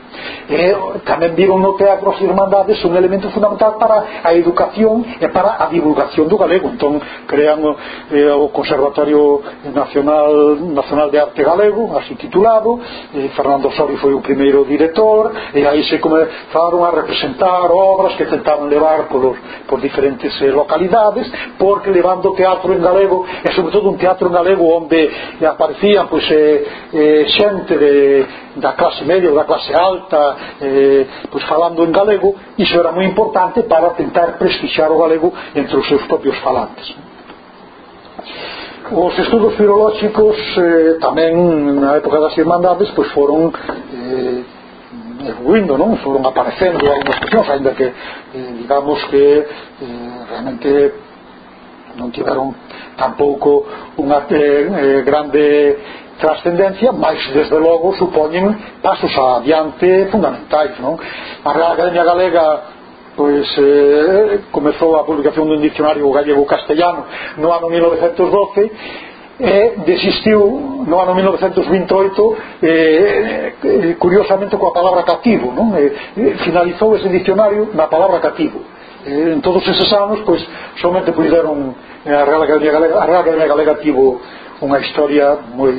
E tamén viron no Teatro as Irmandades un elemento fundamental para a educación e para a divulgación do galego. Entón, crean o, eh, o Conservatorio Nacional, Nacional de Arte Galego, así titulado, eh, Fernando Sori foi o primeiro director, e aí se comezaron a representar obras que tentaron levar por, por diferentes eh, localidades, porque levando teatro en galego, e sobre todo un teatro en galego onde aparecían pois, eh, eh, xente de, da clase media ou da clase alta, nota eh, pois falando en galego iso era moi importante para tentar prestixar o galego entre os seus propios falantes Os estudos filolóxicos eh, tamén na época das Irmandades pois foron eh, evoluindo, non? Foron aparecendo algunhas cuestións, ainda que eh, digamos que eh, realmente non tiveron tampouco unha eh, eh grande trascendencia, mas desde logo supoñen pasos adiante fundamentais, non? A Real Academia Galega pois eh, comezou a publicación dun dicionario gallego-castellano no ano 1912 e desistiu no ano 1928 eh, eh, curiosamente coa palabra cativo non? Eh, finalizou ese diccionario na palabra cativo eh, en todos eses anos pois, somente puderon eh, a Real Academia Galega, a Real Academia Galega tivo unha historia moi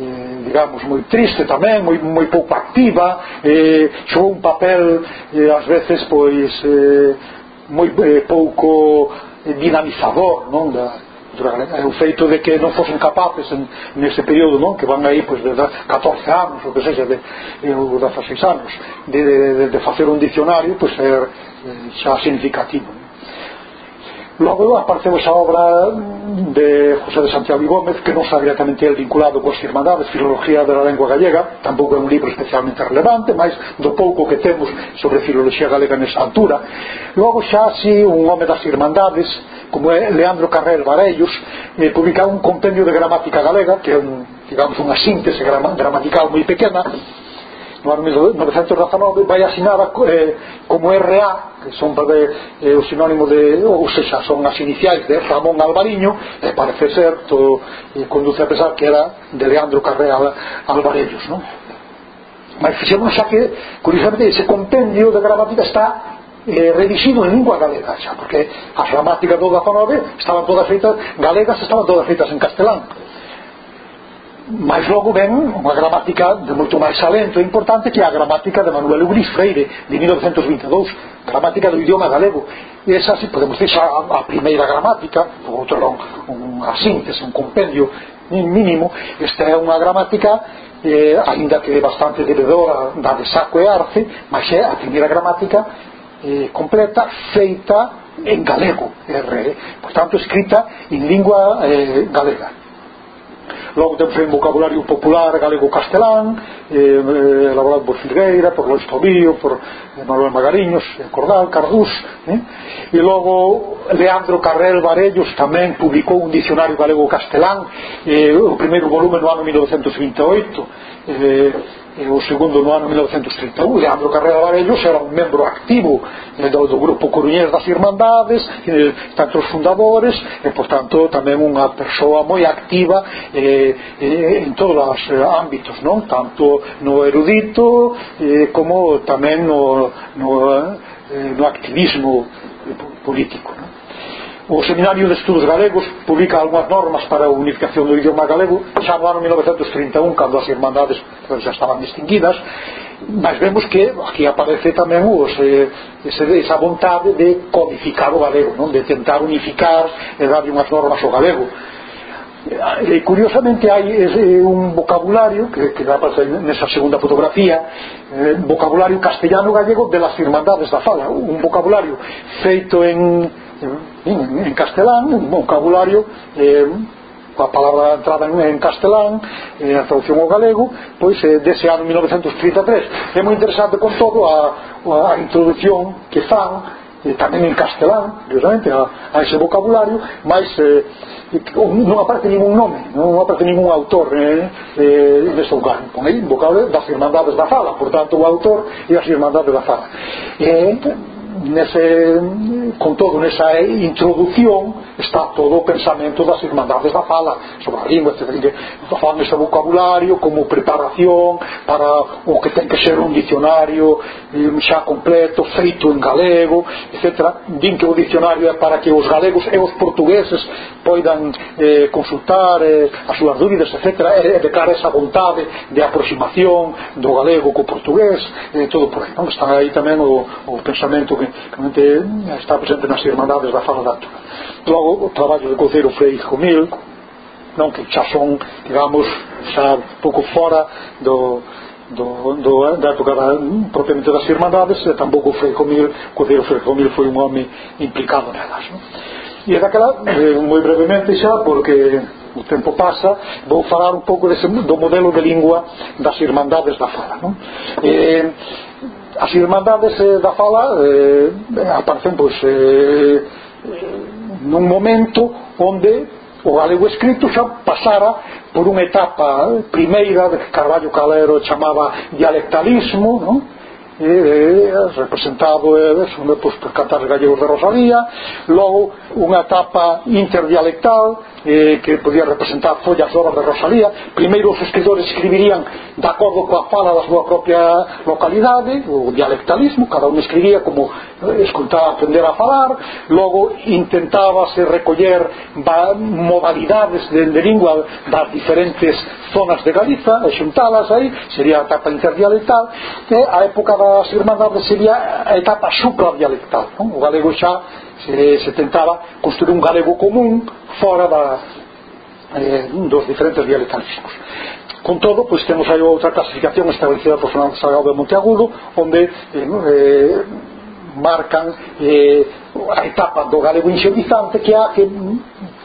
eh, digamos, moi triste tamén, moi, moi pouco activa, eh, xou un papel eh, ás veces pois eh, moi eh, pouco dinamizador, non, da, é o feito de que non fosen capaces en, nese período, non, que van aí pois, de 14 anos, eh, ou que seja de, ou 16 anos de, de, de facer un dicionario pois, é, eh, xa significativo Logo apareceu esa obra de José de Santiago y Gómez que non está directamente el vinculado coas irmandades Filología da Lengua Gallega. Tampouco é un libro especialmente relevante máis do pouco que temos sobre filología galega nesa altura. Logo xa así un home das irmandades como é Leandro Carrel Varellos eh, publicaba un compendio de gramática galega que é un, digamos unha síntese gramatical moi pequena no ano 1919 vai asinada eh, como RA que son eh, o sinónimo de ou seja, son as iniciais de Ramón Alvariño e eh, parece todo, eh, conduce a pensar que era de Leandro Carreal Alvarellos non? mas fixemos xa que curiosamente ese compendio de gramática está eh, revisido en lingua galega xa, porque as gramáticas do 19 estaban todas feitas galegas estaban todas feitas en castelán Mais logo ven unha gramática de moito máis salento e importante que a gramática de Manuel Ugris Freire de 1922 gramática do idioma galego. E esa, si podemos dizer, a, a primeira gramática ou outro non, unha síntese, un compendio mínimo. Esta é unha gramática eh, ainda que bastante devedora da de saco e arce mas é a primeira gramática eh, completa, feita en galego, R, portanto escrita en lingua eh, galega logo temos aí un vocabulario popular galego-castelán eh, eh, elaborado por Filgueira, por Lois Tobío por eh, Manuel Magariños, eh, Cordal, Cardús eh? e logo Leandro Carrel Varellos tamén publicou un dicionario galego-castelán eh, o primeiro volume no ano 1928 eh, o segundo no ano 1931 Leandro Carrera Varellos era un membro activo eh, do, do grupo Coruñés das Irmandades eh, tantos fundadores e por tanto tamén unha persoa moi activa eh, eh, en todos os eh, ámbitos non tanto no erudito eh, como tamén no, no, eh, no activismo eh, político non? O Seminario de Estudos Galegos publica algunhas normas para a unificación do idioma galego xa no ano 1931 cando as irmandades pois, pues, já estaban distinguidas mas vemos que aquí aparece tamén os, eh, ese, esa vontade de codificar o galego non? de tentar unificar e darlle unhas normas ao galego e, curiosamente hai un vocabulario que, que aparece nesa segunda fotografía eh, vocabulario castellano-gallego de las irmandades da fala un vocabulario feito en en, en castelán, un vocabulario eh, a palabra entrada en castelán eh, a traducción ao galego pois eh, dese ano 1933 é moi interesante con todo a, a introducción que fan eh, tamén en castelán precisamente a, a ese vocabulario mas eh, non aparece ningún nome non aparece ningún autor eh, eh, deste lugar pon aí vocabulario das Irmandades da Fala por tanto o autor e as Irmandades da Fala. Eh, nese, con todo nesa introdución está todo o pensamento das Irmandades da Fala sobre a lingua, etc. Fan ese vocabulario como preparación para o que ten que ser un dicionario mm, xa completo, feito en galego, etc. Din que o dicionario é para que os galegos e os portugueses poidan eh, consultar eh, as súas dúbidas, etc. E de cara a esa vontade de aproximación do galego co portugués, eh, todo por aí. Non? Está aí tamén o, o pensamento que, que está presente nas Irmandades da Fala da altura. Logo, o, traballo do Conceiro Freis Comil non que xa son digamos xa pouco fora do, do, do, eh, da época da, propiamente das Irmandades e tampouco foi Comil, Cordeiro foi Comil foi un home implicado nelas non? e daquela, eh, moi brevemente xa porque o tempo pasa vou falar un pouco dese, do modelo de lingua das Irmandades da Fala non? Eh, as Irmandades eh, da Fala eh, aparecen pois eh, nun momento onde o galego escrito xa pasara por unha etapa eh, primeira de que Carballo Calero chamaba dialectalismo, non? eh, representado eh, sobre, pois, por cantar gallegos de Rosalía logo unha etapa interdialectal eh, que podía representar follas obras de Rosalía. Primeiro os escritores escribirían de acordo coa fala da súa propia localidade o dialectalismo cada un escribía como eh, escoltaba aprender a falar. Logo intentábase recoller modalidades de, de lingua das diferentes zonas de Galiza e xuntalas aí sería a etapa interdialectal e a época da as irmandades sería a etapa supradialectal non? o galego xa se, se tentaba construir un galego común fora da, eh, dos diferentes dialectalismos Con todo, pois temos aí outra clasificación establecida por Fernando Salgado de Monteagudo, onde eh, eh, marcan eh, a etapa do galego inxerizante que é a que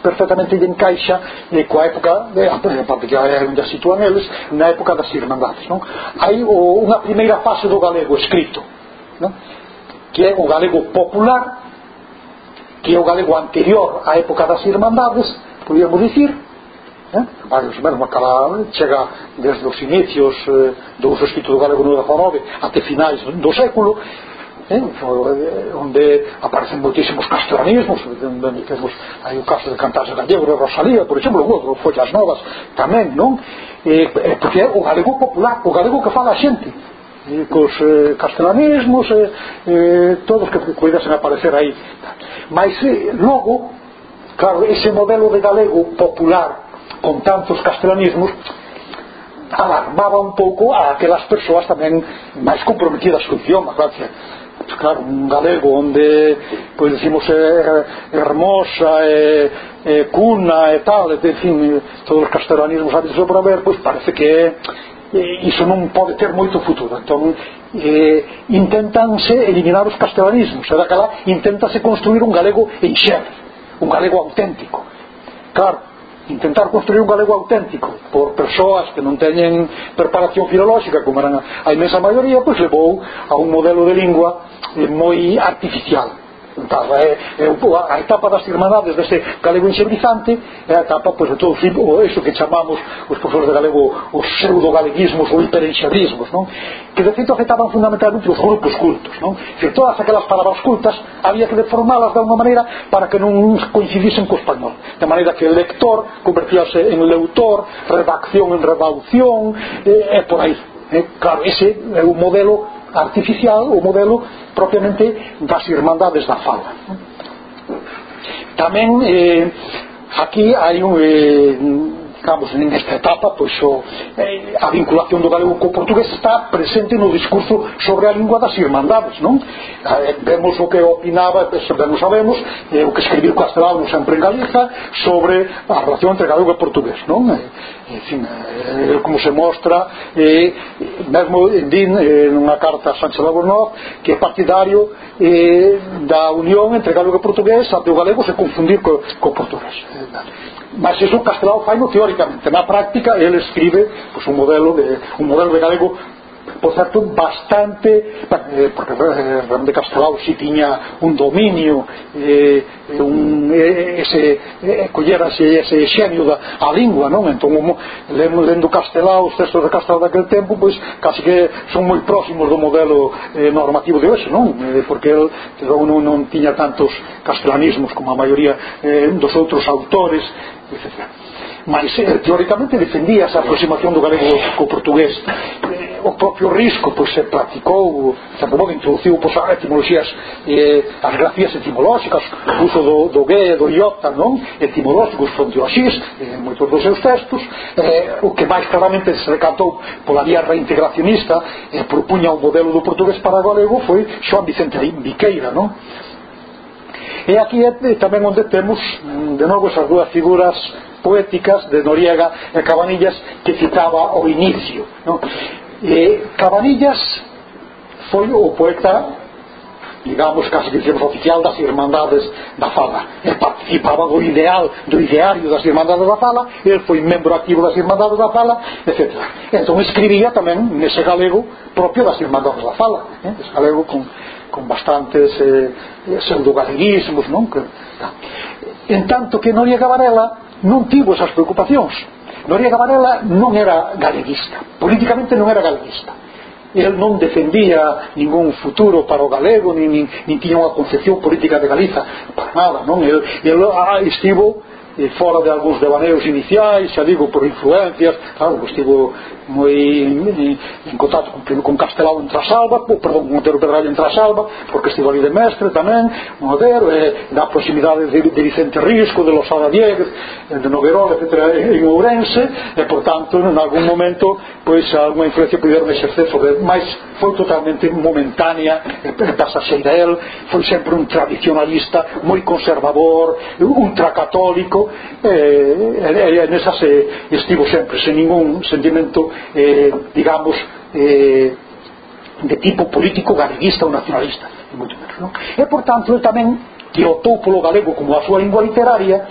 perfectamente lle encaixa eh, coa época, de aparte que é onde sitúan eles, na época das irmandades. Non? Hai o, unha primeira fase do galego escrito, non? que é o galego popular, que é o galego anterior á época das irmandades, podíamos dicir, eh? Varios, mesmo, menos acaba, chega desde os inicios eh, do uso escrito do galego no XIX até finais do século, Eh? Onde aparecen moitísimos castellanismos, onde temos hai o caso de Cantarse Gallego de Rosalía, por exemplo, outro, Follas Novas tamén, non? Eh, porque é o galego popular, o galego que fala a xente, e cos eh, castellanismos e, eh, todos que cuidasen aparecer aí mas eh, logo claro, ese modelo de galego popular con tantos castellanismos alarmaba un pouco a aquelas persoas tamén máis comprometidas co idioma, gracias un galego onde pois decimos é hermosa e, é cuna e tal e, enfim, todos os castelanismos hábitos para ver, pois parece que é, iso non pode ter moito futuro. Entón eh, intentanse eliminar os castelanismos e daquela intentase construir un galego enxer un galego auténtico. Claro intentar construir un galego auténtico por persoas que non teñen preparación filolóxica como eran a, imensa inmensa maioría pois levou a un modelo de lingua moi artificial tapa, é, é a etapa das irmandades dese galego insebilizante é a etapa pois, de todo o eso que chamamos os profesores de galego os pseudo-galeguismos ou hiperenxerismos non? que de feito afectaban fundamentalmente os grupos cultos non? Que todas aquelas palabras cultas había que deformalas de unha maneira para que non coincidisen co español de maneira que o lector convertíase en leutor redacción en redaución e, e por aí eh, claro, ese é un modelo artificial o modelo propiamente das irmandades da fala. Tamén eh, aquí hai un eh, buscamos nin esta etapa, pois o, eh, a vinculación do galego co portugués está presente no discurso sobre a lingua das irmandades, non? Eh, vemos o que opinaba, pois, ben o sabemos, eh, o que escribiu Castelao sempre en Galiza sobre a relación entre galego e portugués, non? Eh, en fin, eh, como se mostra, eh, mesmo din eh, nunha carta a Sánchez Albornoz que é partidario eh, da unión entre galego e portugués, ante o galego se confundir co, co portugués. Eh, mas iso Castelao faino teóricamente na práctica ele escribe pues, un modelo de, un modelo de galego por certo bastante eh, porque eh, Ramón de Castelao si tiña un dominio eh, un, eh, ese, eh, collerase ese xenio da a lingua non? Entón um, lendo, lendo Castelao os textos de Castelao daquele tempo pois casi que son moi próximos do modelo eh, normativo de hoxe non? Eh, porque el non, non tiña tantos castelanismos como a maioría eh, dos outros autores etc. Mas eh, teóricamente defendía esa aproximación do galego co portugués eh, o propio risco pois, se practicou certo modo introduciu pois, etimologías eh, as grafías etimolóxicas o uso do, do gue, do iota non? etimolóxicos fronte ao eh, moitos dos seus textos eh, o que máis claramente se recatou pola vía reintegracionista eh, propuña o modelo do portugués para o galego foi Xoan Vicente Viqueira non? E aquí é tamén onde temos mm, de novo esas dúas figuras poéticas de Noriega e Cabanillas que citaba ao inicio no? e Cabanillas foi o poeta digamos, casi que dicemos oficial das Irmandades da Fala. E participaba do ideal, do ideario das Irmandades da Fala, ele foi membro activo das Irmandades da Fala, etc. Entón escribía tamén nese galego propio das Irmandades da Fala, eh? ese galego con con bastantes eh, eh pseudogaleguismos non? Que, en tanto que Noria Gabarela non tivo esas preocupacións Noria Gabarela non era galeguista políticamente non era galeguista el non defendía ningún futuro para o galego nin, nin, nin tiña unha concepción política de Galiza para nada non? El, el ah, estivo e fora de algúns devaneos iniciais, xa digo, por influencias, claro, que estivo moi en, en contacto con, con Castelao en Trasalba, perdón, con Montero Pedral en Trasalba, porque estivo ali de mestre tamén, modero, eh, da proximidade de, de Vicente Risco, de Losada Diegues, de Noguerol, etc., en Ourense, e, por tanto, en algún momento, pois, alguma influencia puderon exercer sobre máis foi totalmente momentánea, e pasaxeira el, foi sempre un tradicionalista moi conservador, ultracatólico, eh, eh, e, e nesas eh, estivo sempre sen ningún sentimento eh, digamos eh, de tipo político galeguista ou nacionalista e, moito menos, non? e por tanto tamén que optou polo galego como a súa lingua literaria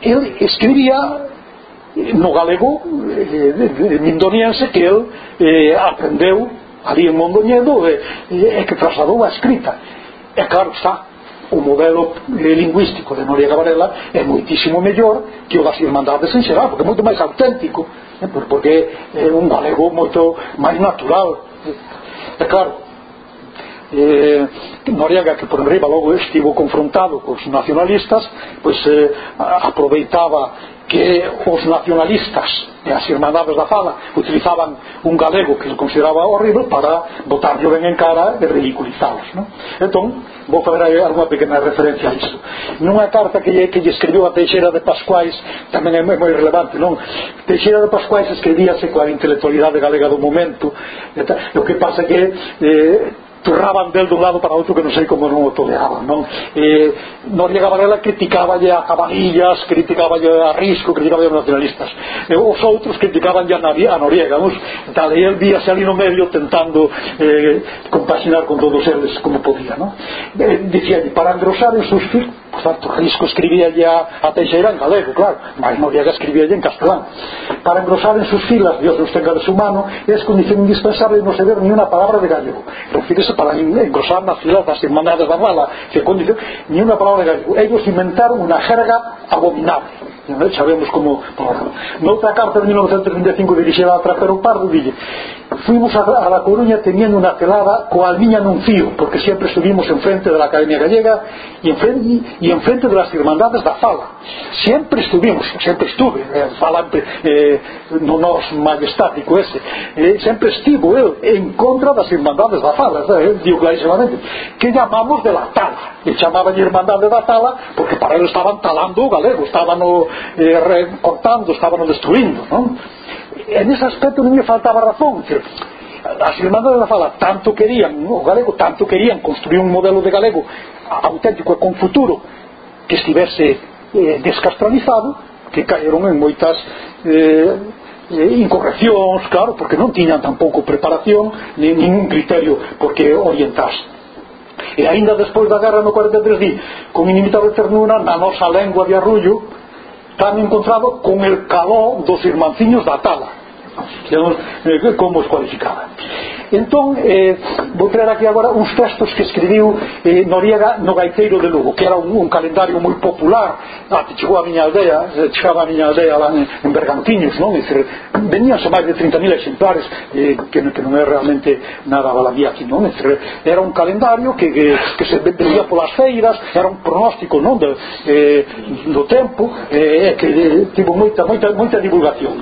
ele escribía no galego eh, mindoniense que ele eh, aprendeu ali en Mondoñedo e, eh, e que trasladou a escrita e claro está o modelo eh, lingüístico de Noriega Varela é moitísimo mellor que o das Irmandades en xeral, porque é moito máis auténtico, eh, porque é un galego moito máis natural. É claro, eh, Noriega que por enriba logo estivo confrontado cos nacionalistas pois eh, aproveitaba que os nacionalistas e as irmandades da fala utilizaban un galego que se consideraba horrible para botarlo ben en cara e ridiculizalos non? entón, vou fazer alguna pequena referencia a isto nunha carta que lle, que lle escribiu a Teixeira de Pascuais tamén é moi relevante non? Teixeira de Pascuais escribíase coa intelectualidade galega do momento e o que pasa que eh, turraban del dun lado para outro que non sei como non o toleaban non? Eh, Noriega Varela criticaba a Cabanillas criticaba a Risco criticaba a nacionalistas e os outros criticaban a, a Noriega non? tal, e el víase ali no medio tentando eh, compaxinar con todos eles como podía non? E, eh, dicía para engrosar os seus Santo Risco escribía a, a Teixeira en galego, claro mas Noriega escribía en castelán. Para engrosar en sus filas Dios nos tenga de su mano es condición indispensable no ceder ni una palabra de gallego. Refírese para engrosar nas filas das irmandades da bala, que condición ni una palabra de gallego. Ellos inventaron una jerga abominable. ¿no? sabemos como noutra carta de 1935 dirixida a Trapero Pardo dille fuimos a, a La Coruña teniendo una telada coa almiña nun fío porque sempre subimos enfrente da Academia Gallega y, enfrente, y enfrente de las irmandades da Fala. sempre estuvimos, sempre estuve, eh, Fala eh, no nos majestático ese, eh, sempre estivo eu en contra das irmandades da Fala, eh, digo clarísimamente, que llamamos de la Tala. E chamaban irmandade da Tala porque para ele estaban talando o galego, estaban o, eh, cortando, estaban destruindo, non? en ese aspecto non me faltaba razón que as irmandades da fala tanto querían o galego, tanto querían construir un modelo de galego auténtico e con futuro que estivese eh, descastranizado que caeron en moitas eh, eh, incorreccións, claro, porque non tiñan tampouco preparación nin ningún criterio por que orientarse. E aínda despois da guerra no 43 di con inimitable ternura na nosa lengua de arrullo tan encontrado con el caló dos irmanciños da tala quedamos eh, como os cualificaba entón eh, vou traer aquí agora uns textos que escribiu eh, Noriega no Gaiteiro de Lugo que era un, un calendario moi popular ah, até chegou a miña aldea eh, chegaba a miña aldea lá en, en Bergantiños non? Decir, veníanse máis de 30.000 exemplares eh, que, que non é realmente nada baladía aquí non? Decir, era un calendario que, que, que se vendía polas feiras era un pronóstico non? De, eh, do tempo eh, que eh, tivo moita, moita, moita divulgación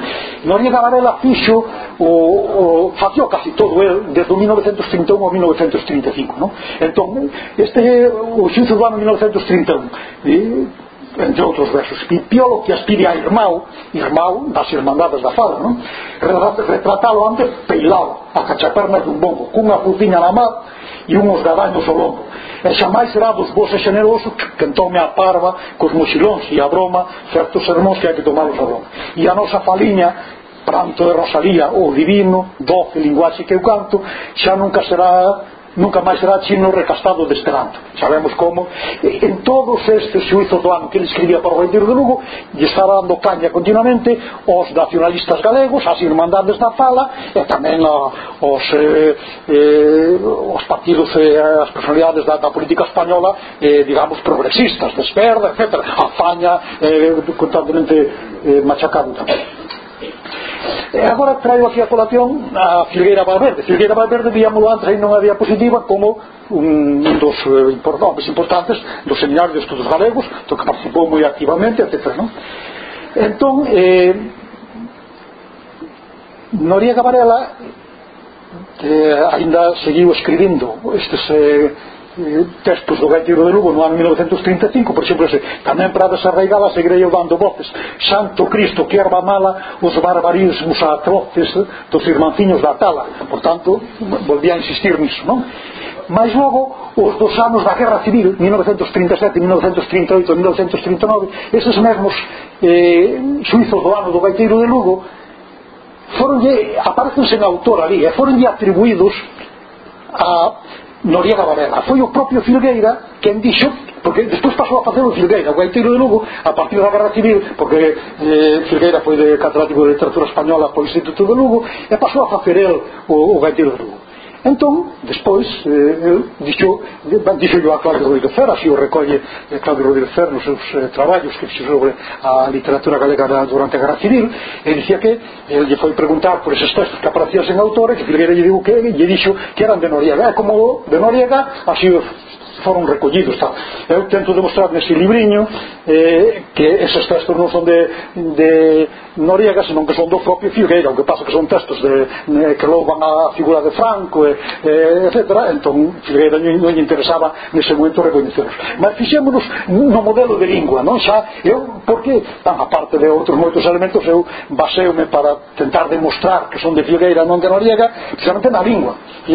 Noriega Varela fixo o, o facía casi todo eh, desde 1931 a 1935 no? entón este o do urbano 1931 e entre outros versos Pipiolo que aspire a Irmão Irmão das Irmandades da Fala non? retratalo antes peilado a cachapernas dun bombo cunha rutina na mar e unhos gadaños ao lombo e xa máis será dos vos e xeneroso que, que entón a parva cos mochilóns e a broma certos sermóns que hai que tomarlos a broma e a nosa faliña pranto de Rosalía o divino, doce linguaxe que eu canto, xa nunca será nunca máis será chino recastado de Esperanto. Sabemos como en todos estes xuizos do ano que ele escribía para o Retiro de Lugo e está dando caña continuamente aos nacionalistas galegos as irmandades da fala e tamén aos, eh, eh, partidos e eh, as personalidades da, da política española eh, digamos progresistas de esquerda, etc a faña eh, constantemente eh, machacando tamén. E agora traigo aquí a colación a Filgueira Valverde. Filgueira Valverde, víamolo antes aí nunha diapositiva como un dos eh, nomes importantes do Seminario de Estudos Galegos, do que participou moi activamente, etc. Non? Entón, eh, Noriega Varela eh, ainda seguiu escribindo estes eh, textos do Gaiteiro de Lugo no ano 1935 por exemplo ese, tamén para desarraigadas seguirei eu dando voces Santo Cristo que erva mala os barbarismos atroces dos irmanciños da tala por tanto volví a insistir nisso non? mas logo os dos anos da Guerra Civil 1937, 1938, 1939 eses mesmos eh, suizos do ano do Gaiteiro de Lugo foronlle, aparecense en autor ali e foronlle atribuídos a Noriega Varela. Foi o propio Filgueira quen dixo porque despois pasou a facer o Filgueira, o gaiteiro de Lugo, a partir da Guerra Civil, porque eh, Filgueira foi de catedrático de literatura española pois Instituto de Lugo, e pasou a facer el o, o gaiteiro de Lugo. Entón, despois, eh, dixo, dixo a Claudio Rodríguez Cer, así o recolle eh, Claudio Rodríguez Cer nos seus eh, traballos que fixo sobre a literatura galega durante a Guerra Civil, e dicía que ele lle foi preguntar por eses textos que aparecían sen autores, que Filgueira lle digo que, lle dixo que eran de Noriega, e como de Noriega, así foron recollidos tal. eu tento demostrar nese libriño eh, que eses textos non son de, de Noriega senón que son do propio Figueira o que pasa que son textos de, de, que logo van a figura de Franco eh, eh, etc entón Figueira non, non interesaba nese momento recoñeceros mas fixémonos no modelo de lingua non? Xa eu porque tan aparte de outros moitos elementos eu baseume para tentar demostrar que son de Figueira non de Noriega precisamente na lingua. E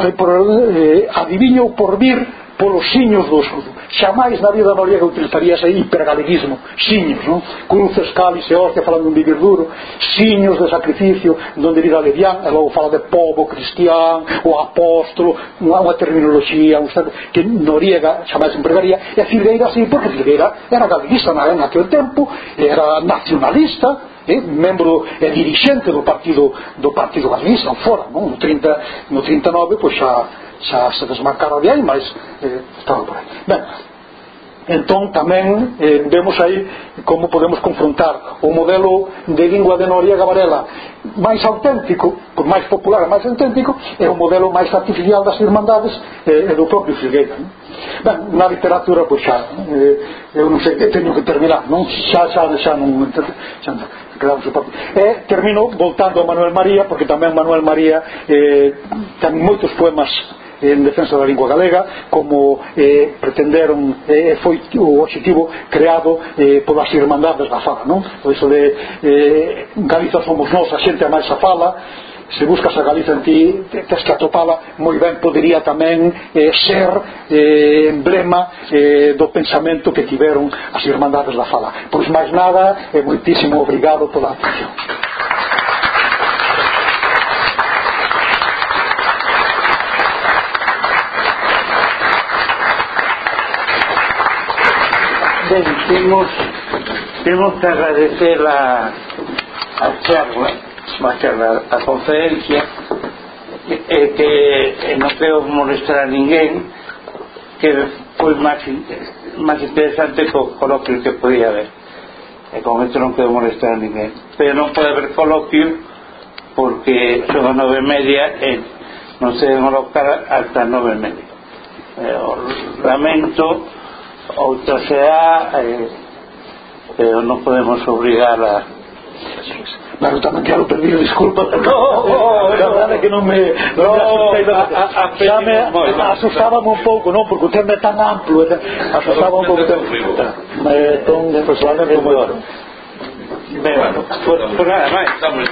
eh, eh adiviñou por vir polos siños do escudo xamais na vida galega utilizaría ese hipergaleguismo siños, non? cruces, cáliz e orcia falando un vivir duro siños de sacrificio donde vida levián e logo fala de povo cristián o apóstolo unha, unha terminoloxía un certo, que Noriega xamais empregaría e a Filgueira sí, porque Filgueira era galeguista na, aquel tempo era nacionalista eh, membro eh, e dirixente do partido do partido Galiz, non fora non? No, 30, no 39 pois xa, xa se desmarcara de aí mas eh, estaba por aí ben, entón tamén eh, vemos aí como podemos confrontar o modelo de lingua de Noriega Varela máis auténtico por máis popular e máis auténtico é o modelo máis artificial das irmandades eh, e do propio Filgueira non? ben, na literatura pois xa eh, eu non sei, teño que terminar non? xa, xa, xa, non, xa, xa, xa, xa, xa, xa, xa, xa, xa quedamos en Portugal. E termino voltando a Manuel María, porque tamén Manuel María eh, ten moitos poemas en defensa da lingua galega como eh, pretenderon eh, foi o objetivo creado eh, polas irmandades da fala non? Pois o iso de eh, Galiza somos nós a xente a máis a fala se buscas a Galiza en ti tens que atopala moi ben podería tamén eh, ser eh, emblema eh, do pensamento que tiveron as Irmandades da Fala. Pois máis nada, e eh, moitísimo obrigado pola atención. Temos, temos que agradecer a, a charla. A charla, a conferencia, e que non quero molestar a ninguén, que foi máis, máis interesante que o coloquio que podía haber. E con isto non quero molestar a ninguén. Pero non pode haber coloquio porque son a nove media e non se den colocar hasta nove media. Eh, lamento outra eh, pero non podemos obrigar a Claro, tamén quero pedir disculpas. No, no, no, verdade que non me... No, me asustei, a, a, a, xa me asustábame un pouco, non? Porque o tema é tan amplo, asustaba un pouco. Entón, personalmente, como... Ben, bueno, por, por nada máis. Estamos...